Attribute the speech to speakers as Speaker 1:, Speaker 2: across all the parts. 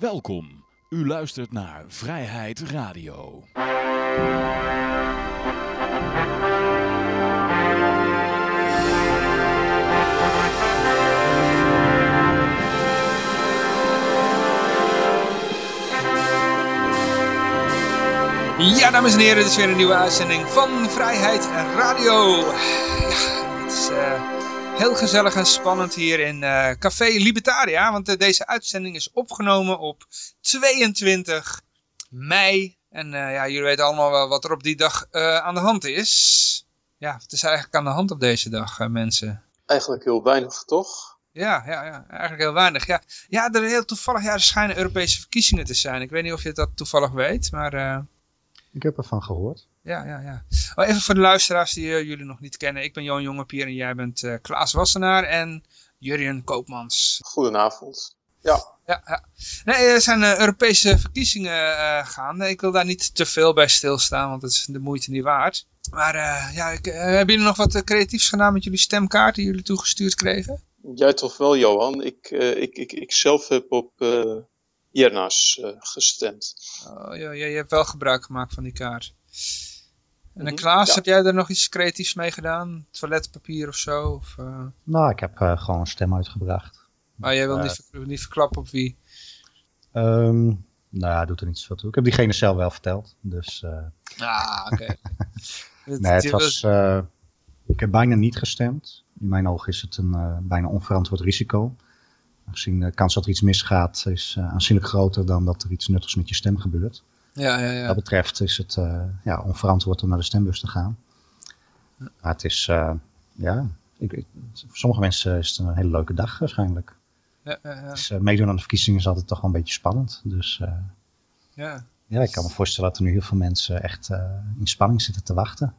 Speaker 1: Welkom. U luistert naar Vrijheid Radio.
Speaker 2: Ja, dames en heren, dit is weer een nieuwe uitzending van Vrijheid Radio. Ja, het is eh, heel gezellig en spannend hier in eh, Café Libertaria, want eh, deze uitzending is opgenomen op 22 mei. En ja, jullie weten allemaal wel wat er op die dag aan de hand is. Ja, het is eigenlijk aan de hand op deze dag, mensen.
Speaker 3: Eigenlijk heel weinig, toch?
Speaker 2: Ja, ja, ja, eigenlijk heel weinig. Ja, ja er, heel toevallig, ja, er schijnen Europese verkiezingen te zijn. Ik weet niet of je dat toevallig weet, maar...
Speaker 4: Ik heb ervan gehoord.
Speaker 2: Ja, ja, ja. Oh, even voor de luisteraars die uh, jullie nog niet kennen. Ik ben Johan Jongepier en jij bent uh, Klaas Wassenaar en Jurjen Koopmans.
Speaker 3: Goedenavond. Ja.
Speaker 2: Ja, ja. Nee, er zijn uh, Europese verkiezingen gaande. Ik wil daar niet te veel bij stilstaan, want het is de moeite niet waard. Maar ja, ik, hebben jullie nog wat creatiefs gedaan met jullie stemkaart die jullie toegestuurd kregen?
Speaker 3: Jij toch wel, Johan. Ik, ik, ik, ik zelf heb op uh, gestemd.
Speaker 2: Oh, ja, je hebt wel gebruik gemaakt van die kaart. En dan mhm, Klaas, heb jij er nog iets creatiefs mee gedaan? Toiletpapier of zo? Of, uh...
Speaker 4: Nou, ik heb uh, gewoon een stem uitgebracht.
Speaker 2: Maar jij wil niet, ver niet verklappen op wie?
Speaker 4: Um, nou ja, doet er niet zoveel toe. Ik heb diegene zelf wel verteld. Dus,
Speaker 2: Ah, oké.
Speaker 4: nee, het was... ik heb bijna niet gestemd. In mijn ogen is het een bijna onverantwoord risico. Aangezien de kans dat er iets misgaat is uh, aanzienlijk groter dan dat er iets nuttigs met je stem gebeurt.
Speaker 2: Ja, ja, ja. Wat
Speaker 4: dat betreft is het uh, ja, onverantwoord om naar de stembus te gaan. Maar het is, uh, ja, ik, ik, voor sommige mensen is het een hele leuke dag waarschijnlijk. Ja, ja, ja. Dus, meedoen aan de verkiezingen is altijd toch wel een beetje spannend. Dus ja. ja, ik kan me voorstellen dat er nu heel veel mensen echt in spanning zitten te wachten.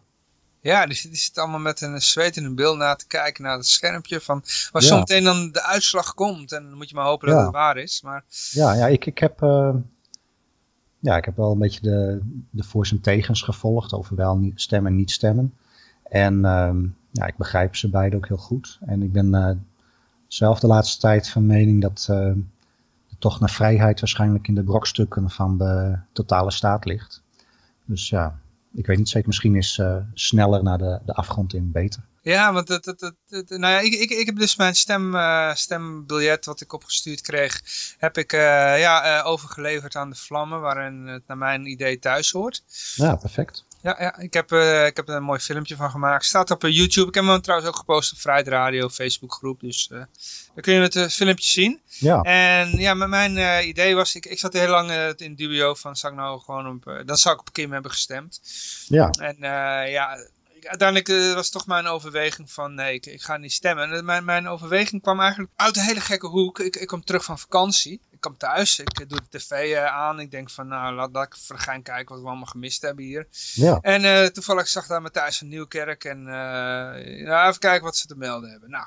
Speaker 2: Ja, die, die zit allemaal met een zweet in hun bil na te kijken naar het schermpje van waar zometeen dan de uitslag komt. En dan moet je maar hopen dat het waar is. Maar...
Speaker 4: Ja, ja ik, ik, heb, ja, ik heb wel een beetje de, de voor's en tegens gevolgd over wel niet stemmen en niet stemmen. En uh, ja, ik begrijp ze beide ook heel goed. En ik ben uh, zelf de laatste tijd van mening dat uh, de naar vrijheid waarschijnlijk in de brokstukken van de totale staat ligt. Dus ja, ik weet niet zeker, misschien is uh, sneller naar de, de afgrond in beter.
Speaker 2: Ja, want het, het, het, nou ja, ik, ik, ik heb dus mijn stem, uh, stembiljet wat ik opgestuurd kreeg, heb ik uh, ja, overgeleverd aan de vlammen, waarin het naar mijn idee thuis hoort.
Speaker 4: Ja, perfect.
Speaker 2: Ja, ja ik, heb, ik heb er een mooi filmpje van gemaakt. Staat op YouTube. Ik heb hem trouwens ook gepost op Vrijheid Radio Facebookgroep. Dus dan kun je het filmpje zien. Ja. En ja, mijn idee was, ik, ik zat heel lang in dubio van, zou ik nou gewoon op, dan zou ik op Kim hebben gestemd. Ja. En ja, uiteindelijk was toch mijn overweging van, nee, ik, ik ga niet stemmen. En mijn, mijn overweging kwam eigenlijk uit een hele gekke hoek. Ik, ik kom terug van vakantie ik kom thuis, ik doe de tv uh, aan. Ik denk van, nou, laat, laat ik voor de gein kijken wat we allemaal gemist hebben hier. Ja. En uh, toevallig zag daar Matthijs van Nieuwkerk. En uh, nou, even kijken wat ze te melden hebben. Nou,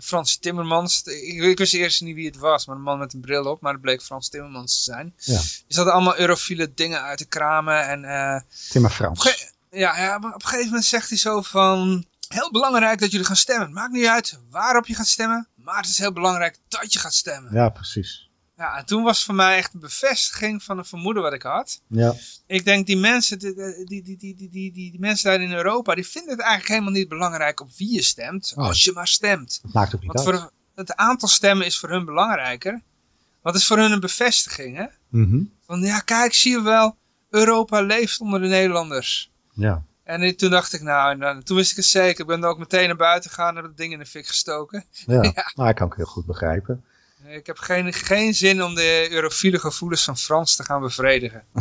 Speaker 2: Frans Timmermans. Ik, ik, wist eerst niet wie het was, maar een man met een bril op. Maar het bleek Frans Timmermans te zijn. Ja. Die zaten allemaal eurofiele dingen uit te kramen. En, uh,
Speaker 4: Timmer Frans.
Speaker 2: Ja, op een gegeven moment zegt hij zo van... Heel belangrijk dat jullie gaan stemmen. Maakt niet uit waarop je gaat stemmen. Maar het is heel belangrijk dat je gaat stemmen.
Speaker 4: Ja, precies.
Speaker 2: Ja, en toen was het voor mij echt een bevestiging van een vermoeden wat ik had.
Speaker 4: Ja.
Speaker 2: Ik denk, die mensen, die, die, die, die, die, die, die mensen daar in Europa, die vinden het eigenlijk helemaal niet belangrijk op wie je stemt, oh. als je maar stemt.
Speaker 4: Dat maakt ook niet
Speaker 2: Want
Speaker 4: uit.
Speaker 2: Voor, het aantal stemmen is voor hun belangrijker. Want het is voor hun een bevestiging, hè?
Speaker 4: Mm -hmm.
Speaker 2: Van, ja, kijk, zie je wel, Europa leeft onder de Nederlanders.
Speaker 4: Ja.
Speaker 2: En toen dacht ik, nou, nou, toen wist ik het zeker. Ik ben er ook meteen naar buiten gegaan en dat ding in de fik gestoken.
Speaker 4: Ja, ja. Nou, ik kan ook heel goed begrijpen.
Speaker 2: Ik heb geen, geen zin om de eurofiele gevoelens van Frans te gaan bevredigen.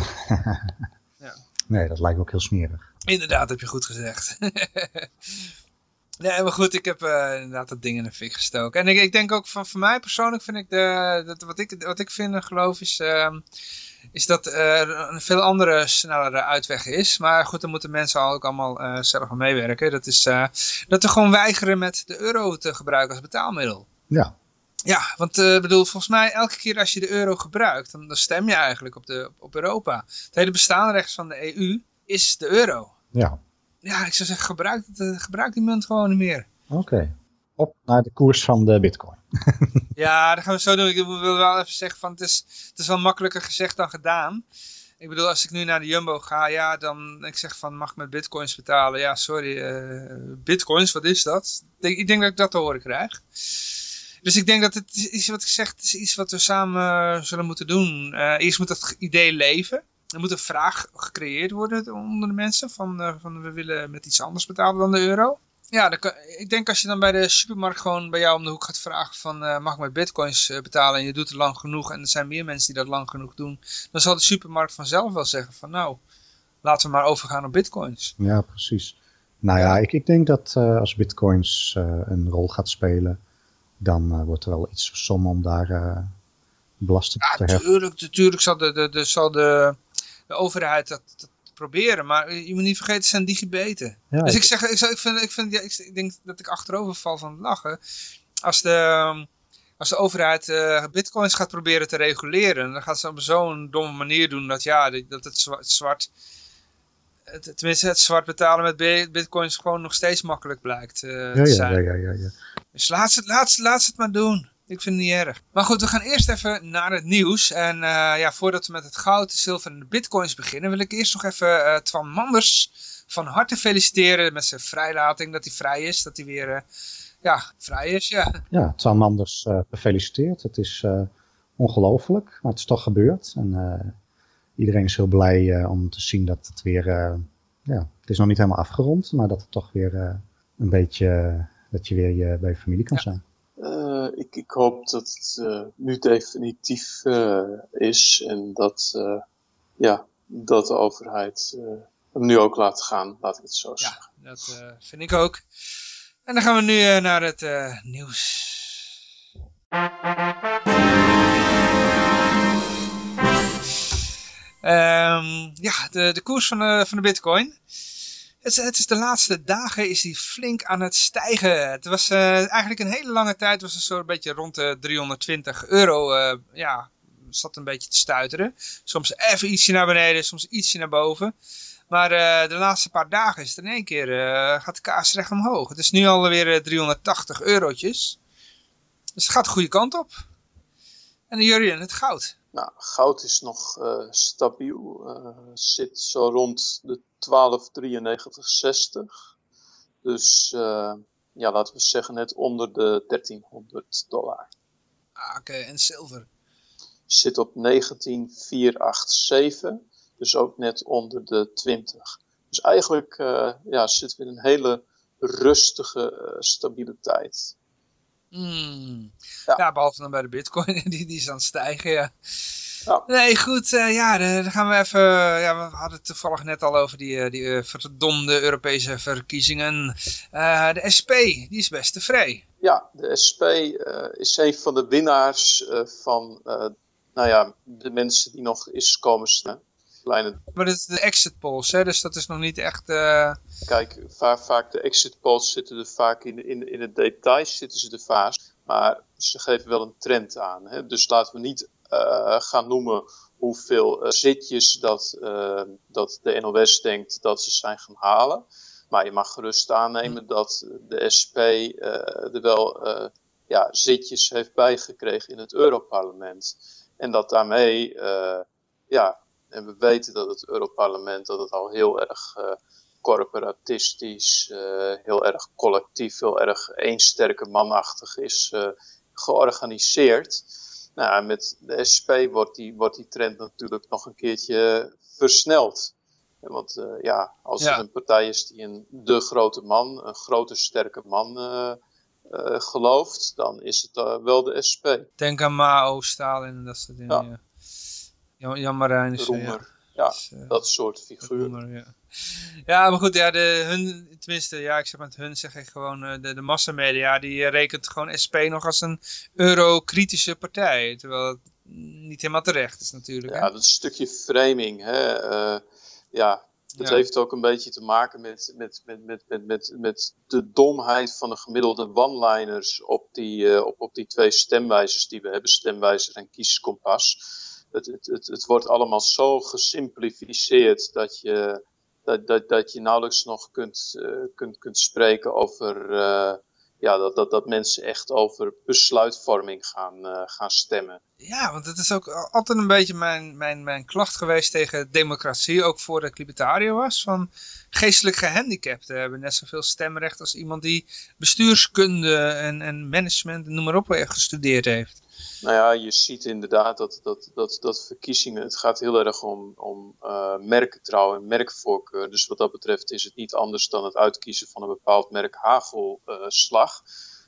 Speaker 4: ja. Nee, dat lijkt me ook heel smerig.
Speaker 2: Inderdaad, heb je goed gezegd. nee, maar goed, ik heb uh, inderdaad dat ding in de fik gestoken. En ik, ik denk ook van, voor mij persoonlijk vind ik, de, dat, wat, ik wat ik vind geloof is... Uh, is dat er een veel andere, snellere uitweg is. Maar goed, dan moeten mensen ook allemaal uh, zelf aan meewerken. Dat is uh, dat we gewoon weigeren met de euro te gebruiken als betaalmiddel.
Speaker 4: Ja,
Speaker 2: ja, want uh, bedoel, volgens mij elke keer als je de euro gebruikt, dan, dan stem je eigenlijk op, de, op Europa. Het hele bestaanrecht van de EU is de euro.
Speaker 4: Ja.
Speaker 2: Ja, ik zou zeggen, gebruik, het, gebruik die munt gewoon niet meer.
Speaker 4: Oké. Op naar de koers van de bitcoin.
Speaker 2: Ja, dat gaan we zo doen. Ik wil wel even zeggen van het is, het is wel makkelijker gezegd dan gedaan. Ik bedoel, als ik nu naar de Jumbo ga, ja, dan ik zeg van mag ik met bitcoins betalen? Ja, sorry, uh, bitcoins, wat is dat? Ik denk, dat ik dat te horen krijg. Dus ik denk dat het is wat ik zeg, is iets wat we samen zullen moeten doen. Uh, eerst moet dat idee leven. Er moet een vraag gecreëerd worden onder de mensen van, van we willen met iets anders betalen dan de euro. Ja, dan ik denk als je dan bij de supermarkt gewoon bij jou om de hoek gaat vragen van uh, mag ik met bitcoins uh, betalen en je doet het lang genoeg en er zijn meer mensen die dat lang genoeg doen, dan zal de supermarkt vanzelf wel zeggen van nou, laten we maar overgaan op bitcoins.
Speaker 4: Ja, precies. Nou ja, ik, ik denk dat uh, als bitcoins een rol gaat spelen, dan wordt er wel iets som om daar belasting
Speaker 2: ja,
Speaker 4: te heffen.
Speaker 2: Natuurlijk, natuurlijk zal de, de, de, zal de, de overheid dat, dat proberen. Maar je moet niet vergeten, het zijn digibeten. dus ik zeg, ik, ik, vind, ik, vind, ja, ik, denk dat ik achterover val van het lachen. Als de, als de overheid uh, bitcoins gaat proberen te reguleren, dan gaat ze op zo'n domme manier doen dat, ja, dat het zwart, het, tenminste het zwart betalen met bitcoins gewoon nog steeds makkelijk blijkt uh,
Speaker 4: ja,
Speaker 2: te
Speaker 4: zijn. Ja, ja, ja, ja.
Speaker 2: Dus laat ze, laat, laat ze het maar doen. Ik vind het niet erg. Maar goed, we gaan eerst even naar het nieuws. En uh, ja, voordat we met het goud, de zilver en de bitcoins beginnen, wil ik eerst nog even uh, Twan Manders van harte feliciteren met zijn vrijlating. Dat hij vrij is, dat hij weer uh, ja, vrij is. Ja,
Speaker 4: ja Twan Manders gefeliciteerd. Het is ongelooflijk, maar het is toch gebeurd. En iedereen is heel blij om te zien dat het weer, ja, het is nog niet helemaal afgerond, maar dat het toch weer een beetje, dat je weer je, bij je familie kan ja. zijn.
Speaker 3: Uh, ik, ik, hoop dat het uh, nu definitief uh, is en dat, ja, dat de overheid hem nu ook laat gaan, laat ik het zo zeggen.
Speaker 2: Ja, dat vind ik ook. En dan gaan we nu naar het nieuws. Um, ja, de, de koers van de, van de bitcoin. Het, het, is de laatste dagen is die flink aan het stijgen. Het was uh, eigenlijk een hele lange tijd, was een beetje rond de 320 euro. Uh, ja, zat een beetje te stuiteren. Soms even ietsje naar beneden, soms ietsje naar boven. Maar uh, de laatste paar dagen is het in één keer, gaat de kaas recht omhoog. Het is nu alweer 380 eurotjes. Dus het gaat de goede kant op. En de Jurien, het goud.
Speaker 3: Nou, goud is nog uh, stabiel. Uh, zit zo rond de 1293,60. Dus uh, ja, laten we zeggen net onder de 1300 dollar.
Speaker 2: Ah, Oké, okay. en zilver?
Speaker 3: Zit op 19487. Dus ook net onder de 20. Dus eigenlijk ja, zitten we in een hele rustige stabiliteit.
Speaker 2: Mm. Ja. ja. behalve dan bij de bitcoin, die, die is aan het stijgen, ja. ja. Nee, goed, uh, ja, dan gaan we even, ja, we hadden het toevallig net al over die, eh, die uh, verdomde Europese verkiezingen. de SP, die is best tevreden.
Speaker 3: Ja, de SP is een van de winnaars van, nou ja, de mensen die nog is komen stemmen
Speaker 2: kleine... Maar dat is de exit polls, hè? dus dat is nog niet echt... Uh...
Speaker 3: Kijk, vaak, vaak de exit polls zitten er vaak in, in, in het details zitten ze er vaak, maar ze geven wel een trend aan. Hè? Dus laten we niet uh, gaan noemen hoeveel uh, zitjes dat, dat de NOS denkt dat ze zijn gaan halen. Maar je mag gerust aannemen dat de SP er wel ja, zitjes heeft bijgekregen in het Europarlement. En dat daarmee ja, en we weten dat het Europarlement dat het al heel erg uh, corporatistisch, uh, heel erg collectief, heel erg één sterke manachtig is uh, georganiseerd. Nou, met de SP wordt die, wordt die trend natuurlijk nog een keertje versneld. Want ja, als ja. er een partij is die een de grote man, een grote sterke man gelooft, dan is het wel de SP.
Speaker 2: Denk aan Mao, Stalin en dat soort dingen. Ja. Jan, Jan Marijnissen,
Speaker 3: ja. Ja, dus, uh, dat soort figuren.
Speaker 2: Ja. ja, maar goed, ja, de, hun, tenminste, ja, ik zeg met hun zeg ik gewoon, uh, de, de massamedia, die uh, rekent gewoon SP nog als een eurokritische partij. Terwijl het niet helemaal terecht is natuurlijk.
Speaker 3: Ja,
Speaker 2: hè?
Speaker 3: dat is een stukje framing, hè. ja, ja. heeft ook een beetje te maken met, met, met, met, met, met, met de domheid van de gemiddelde one-liners op die, op, op die twee stemwijzers die we hebben, stemwijzer en kieskompas het, het, het, het wordt allemaal zo gesimplificeerd dat je, dat, dat, dat je nauwelijks nog kunt, uh, kunt, kunt spreken over, uh, ja, dat, dat, dat mensen echt over besluitvorming gaan, uh, gaan stemmen.
Speaker 2: Ja, want het is ook altijd een beetje mijn, mijn, mijn klacht geweest tegen democratie, ook voordat ik libertariër was, van geestelijk gehandicapten hebben net zoveel stemrecht als iemand die bestuurskunde en, en management, noem maar op, gestudeerd heeft.
Speaker 3: Nou ja, je ziet inderdaad dat, dat, dat, dat verkiezingen, het gaat heel erg om, om uh, en merkvoorkeur. Dus wat dat betreft is het niet anders dan het uitkiezen van een bepaald merk hagelslag.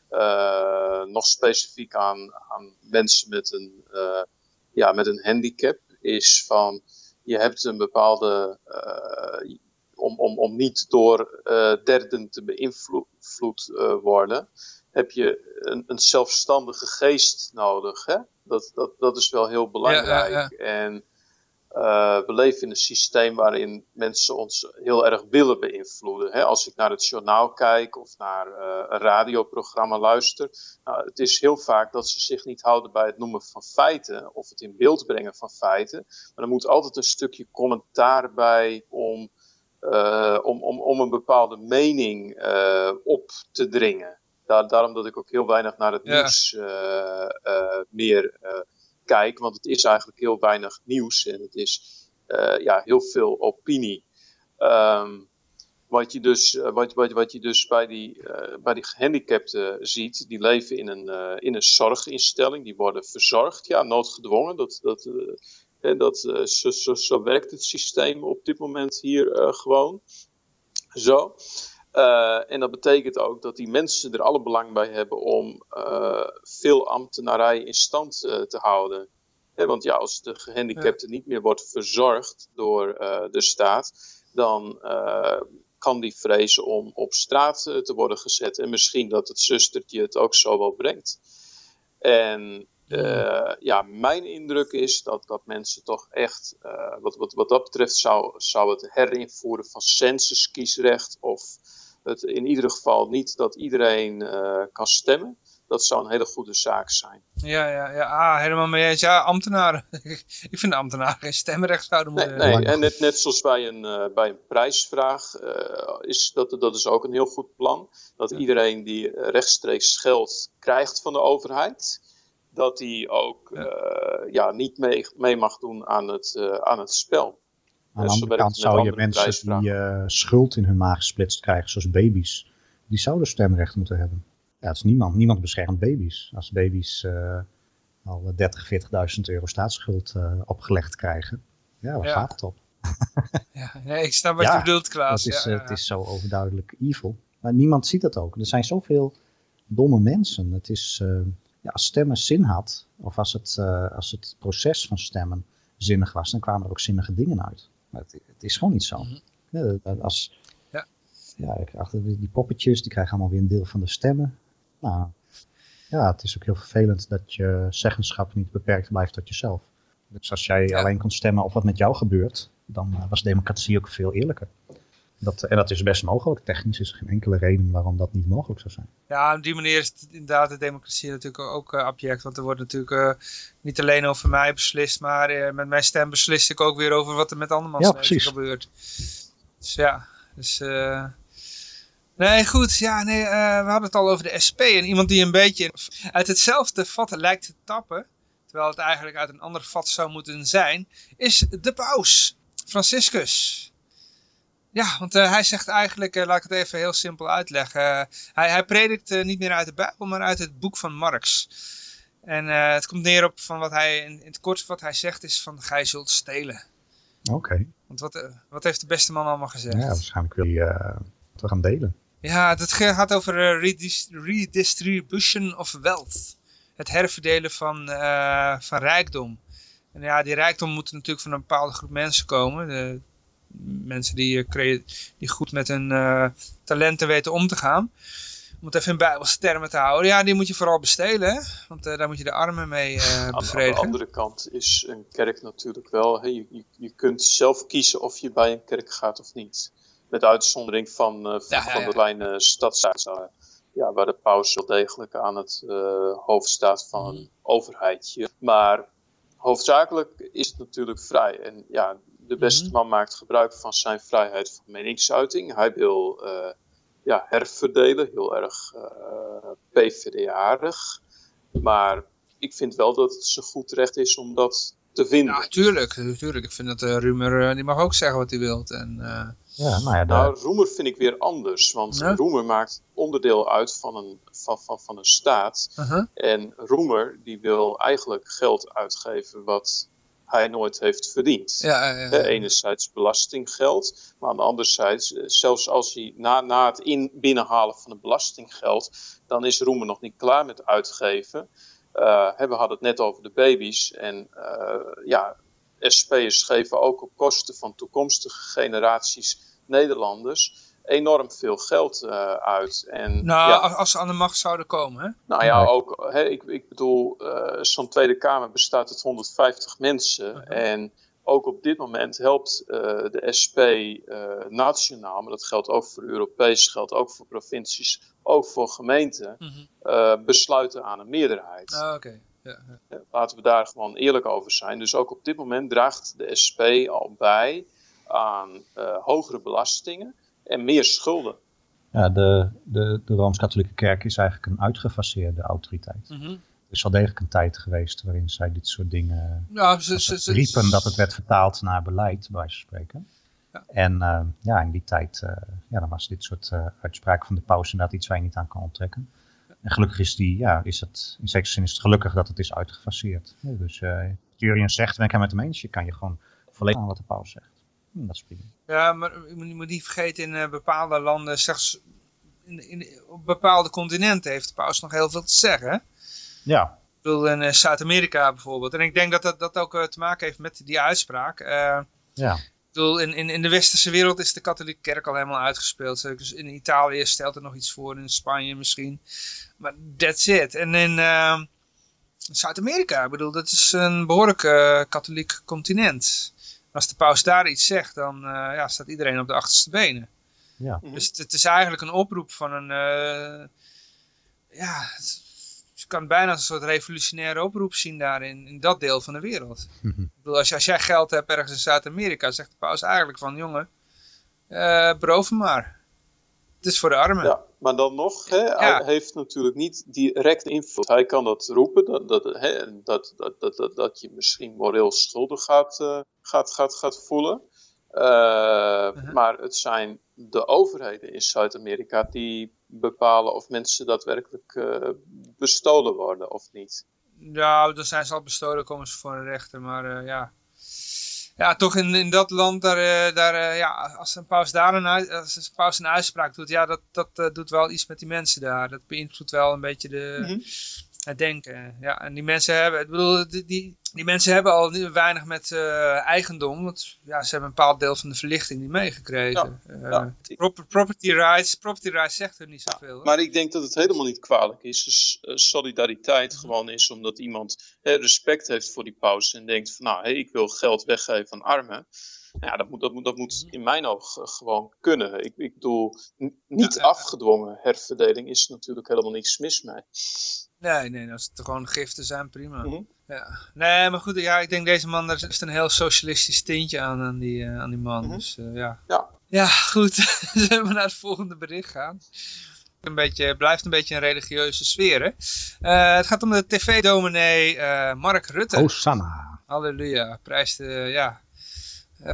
Speaker 3: Uh, nog specifiek aan, aan mensen met een, uh, ja, met een handicap is van je hebt een bepaalde, om, om, om niet door derden te beïnvloed worden, heb je een, een zelfstandige geest nodig. Hè? Dat, dat, dat is wel heel belangrijk. En uh, we leven in een systeem waarin mensen ons heel erg willen beïnvloeden. Hè? Als ik naar het journaal kijk of naar uh, een radioprogramma luister. Nou, het is heel vaak dat ze zich niet houden bij het noemen van feiten of het in beeld brengen van feiten. Maar er moet altijd een stukje commentaar bij om, uh, om, om, om een bepaalde mening op te dringen daarom dat ik ook heel weinig naar het nieuws uh, uh, meer uh, kijk. Want het is eigenlijk heel weinig nieuws en het is ja, heel veel opinie. Um, wat je dus, wat, wat, wat je dus bij, die, bij die gehandicapten ziet, die leven in een, in een zorginstelling, die worden verzorgd, ja, noodgedwongen. Dat, dat, dat, zo, zo, zo werkt het systeem op dit moment hier gewoon. Zo. Uh, en dat betekent ook dat die mensen er alle belang bij hebben om uh, veel ambtenarij in stand uh, te houden. want ja, als de gehandicapte niet meer wordt verzorgd door de staat, dan kan die vrezen om op straat te worden gezet. En misschien dat het zustertje het ook zo wel brengt. En ja, mijn indruk is dat, dat mensen toch echt, wat, wat, wat dat betreft, zou, zou het herinvoeren van censuskiesrecht of het in ieder geval niet dat iedereen uh, kan stemmen. Dat zou een hele goede zaak zijn.
Speaker 2: Ja, ja, ja ah, helemaal mee eens. Ja, ambtenaren. ik vind ambtenaren geen stemrecht zouden moeten
Speaker 3: Nee, nee. en net, net zoals bij een, uh, bij een prijsvraag uh, is dat, dat is ook een heel goed plan. Dat iedereen die rechtstreeks geld krijgt van de overheid, dat die ook ja. ja niet mee, mee mag doen aan het, aan het spel.
Speaker 4: Aan de andere kant zou je mensen die uh, schuld in hun maag gesplitst krijgen, zoals baby's, die zouden stemrecht moeten hebben. Ja, het is niemand. Niemand beschermt baby's. Als baby's uh, al 30, 40.000 euro staatsschuld uh, opgelegd krijgen, ja, waar ja. gaat het op?
Speaker 2: ja, nee, ik snap wat ja, je bedoelt, Klaas.
Speaker 4: Het is, ja, het is zo overduidelijk evil. Maar niemand ziet het ook. Er zijn zoveel domme mensen. Het is, ja, als stemmen zin had, of als het, als het proces van stemmen zinnig was, dan kwamen er ook zinnige dingen uit. Maar het, het is gewoon niet zo. Mm -hmm. ja, als, ja. ja, achter die poppetjes, die krijgen allemaal weer een deel van de stemmen. Nou, ja, het is ook heel vervelend dat je zeggenschap niet beperkt blijft tot jezelf. Dus als jij ja. alleen kon stemmen op wat met jou gebeurt, dan uh, was democratie ook veel eerlijker. Dat, en dat is best mogelijk. Technisch is er geen enkele reden waarom dat niet mogelijk zou zijn.
Speaker 2: Ja, op die manier is het inderdaad de democratie natuurlijk ook uh, abject. Want er wordt natuurlijk uh, niet alleen over mij beslist, maar uh, met mijn stem beslis ik ook weer over wat er met andermans ja, gebeurt. Dus ja, dus... Nee, goed. Ja, nee, we hadden het al over de SP. En iemand die een beetje uit hetzelfde vat lijkt te tappen, terwijl het eigenlijk uit een ander vat zou moeten zijn, is de paus, Franciscus. Ja, want uh, hij zegt eigenlijk, uh, laat ik het even heel simpel uitleggen. Uh, hij, hij predikt niet meer uit de Bijbel, maar uit het boek van Marx. En het komt neer op van wat hij, in, in, het kort wat hij zegt is van, gij zult stelen.
Speaker 4: Oké. Okay.
Speaker 2: Want wat, wat heeft de beste man allemaal gezegd?
Speaker 4: Ja, waarschijnlijk wil hij te gaan delen.
Speaker 2: Ja, het gaat over redistribution of wealth. Het herverdelen van, van rijkdom. En ja, die rijkdom moet natuurlijk van een bepaalde groep mensen komen. De, mensen die, uh, die goed met hun uh, talenten weten om te gaan. Om het even in bijbelse termen te houden. Ja, die moet je vooral bestelen. Want uh, daar moet je de armen mee bevredigen.
Speaker 3: Aan de andere kant is een kerk natuurlijk wel... Hè, je, je, kunt zelf kiezen of je bij een kerk gaat of niet. Met uitzondering van, van, ja, van ja, de lijn stadzaken. Ja, waar de paus wel degelijk aan het hoofd staat van een overheidje. Maar hoofdzakelijk is het natuurlijk vrij. En ja, de beste mhm. man maakt gebruik van zijn vrijheid van meningsuiting. Hij wil uh, ja, herverdelen, heel erg PvdA-arig. Maar ik vind wel dat het zo goed recht is om dat te vinden.
Speaker 2: Ja, tuurlijk. tuurlijk. Ik vind dat uh, Roemer, die mag ook zeggen wat hij wilt. En,
Speaker 3: ja, nou ja, nou, Roemer vind ik weer anders. Want Roemer maakt onderdeel uit van een, van, van, van een staat. Uh-huh. En Roemer die wil eigenlijk geld uitgeven wat hij nooit heeft verdiend. Ja, ja, ja. Enerzijds belastinggeld, maar aan de andere zijde, eh, zelfs als hij na, na het in, binnenhalen van het belastinggeld, dan is Roemer nog niet klaar met uitgeven. Uh, we hadden het net over de baby's. En uh, ja, SP'ers geven ook op kosten van toekomstige generaties Nederlanders enorm veel geld uh, uit. En,
Speaker 2: nou, ja, als ze aan de macht zouden komen, hè?
Speaker 3: Nou ja, ook, hè, ik, ik bedoel, uh, zo'n Tweede Kamer bestaat uit 150 mensen. En ook op dit moment helpt uh, de SP nationaal, maar dat geldt ook voor Europees, geldt ook voor provincies, ook voor gemeenten, mm -hmm. besluiten aan een meerderheid.
Speaker 2: Ah, oké.
Speaker 3: Ja, ja. Laten we daar gewoon eerlijk over zijn. Dus ook op dit moment draagt de SP al bij aan hogere belastingen en meer schulden.
Speaker 4: Ja, de, de, de Rooms-Katholieke Kerk is eigenlijk een uitgefaseerde autoriteit. Mm Er is wel degelijk een tijd geweest waarin zij dit soort dingen ja, ze, ze, riepen dat het werd vertaald naar beleid, bij wijze van spreken. Ja. En uh, ja, in die tijd uh, ja, dan was dit soort uh, uitspraken van de paus inderdaad iets waar je niet aan kan onttrekken. En gelukkig is, die, ja, is het, in zekere zin is het gelukkig dat het is uitgefaseerd. Ja, dus uh, Jurien zegt, ben ik het met hem eens, je kan je gewoon volledig aan wat de paus zegt. Hm, dat is prima.
Speaker 2: Ja, maar je moet niet vergeten, in uh, bepaalde landen, zelfs in, in, op bepaalde continenten heeft de paus nog heel veel te zeggen.
Speaker 4: Ja.
Speaker 2: Ik bedoel, in uh, Zuid-Amerika bijvoorbeeld. En ik denk dat dat, dat ook uh, te maken heeft met die uitspraak.
Speaker 4: ja.
Speaker 2: Ik bedoel, in, in, in de westerse wereld is de katholieke kerk al helemaal uitgespeeld. Dus in Italië stelt er nog iets voor, in Spanje misschien. Maar that's it. En in Zuid-Amerika, ik bedoel, dat is een behoorlijk katholiek continent als de paus daar iets zegt, dan uh, ja, staat iedereen op de achterste benen.
Speaker 4: Ja.
Speaker 2: Dus het, het, is eigenlijk een oproep van een... Uh, ja, je kan bijna een soort revolutionaire oproep zien daarin, in dat deel van de wereld. Mhm. Ik bedoel, als, jij geld hebt ergens in Zuid-Amerika, zegt de paus eigenlijk van, jongen, uh, beroven maar. Het is voor de armen.
Speaker 3: Ja, maar dan nog, hè, hij heeft natuurlijk niet direct invloed. Hij kan dat roepen, dat, dat, hè, dat, dat, dat, dat, dat je misschien moreel schuldig gaat, uh, gaat, gaat, gaat voelen. Uh, uh-huh. Maar het zijn de overheden in Zuid-Amerika die bepalen of mensen daadwerkelijk uh, bestolen worden of niet.
Speaker 2: Ja, dan zijn ze al bestolen, komen ze voor een rechter, maar ja ja, toch in, in dat land, daar, eh, daar, eh, ja, als een paus daar een, als een paus een uitspraak doet, ja, dat, dat uh, doet wel iets met die mensen daar. Dat beïnvloedt wel een beetje de, -hmm. Het denken. Ja, en die mensen hebben, ik bedoel, die, die, die mensen hebben al weinig met uh, eigendom, want ja, ze hebben een bepaald deel van de verlichting niet meegekregen. Ja, uh, property rights, property rights zegt er niet zoveel.
Speaker 3: Ja, maar ik denk dat het helemaal niet kwalijk is. Dus uh, solidariteit -hmm. gewoon is omdat iemand respect heeft voor die pauze en denkt van nou, hey, ik wil geld weggeven aan armen. Ja, dat moet, dat moet, dat moet mhm. in mijn ogen gewoon kunnen. Ik, ik bedoel, niet afgedwongen herverdeling is natuurlijk helemaal niks mis mee.
Speaker 2: Nee, nee, als het gewoon giften zijn, prima. Mm -hmm. ja. Nee, maar goed, ja, ik denk deze man, er is een heel socialistisch tintje aan, aan die, uh, aan die man. Mm -hmm. Dus uh, ja.
Speaker 3: ja.
Speaker 2: Ja, goed. Zullen we naar het volgende bericht gaan? Een beetje, blijft een beetje een religieuze sfeer, hè? Uh, het gaat om de tv-dominee Mark Rutte.
Speaker 4: Hosanna.
Speaker 2: Halleluja. Prijs de, ja...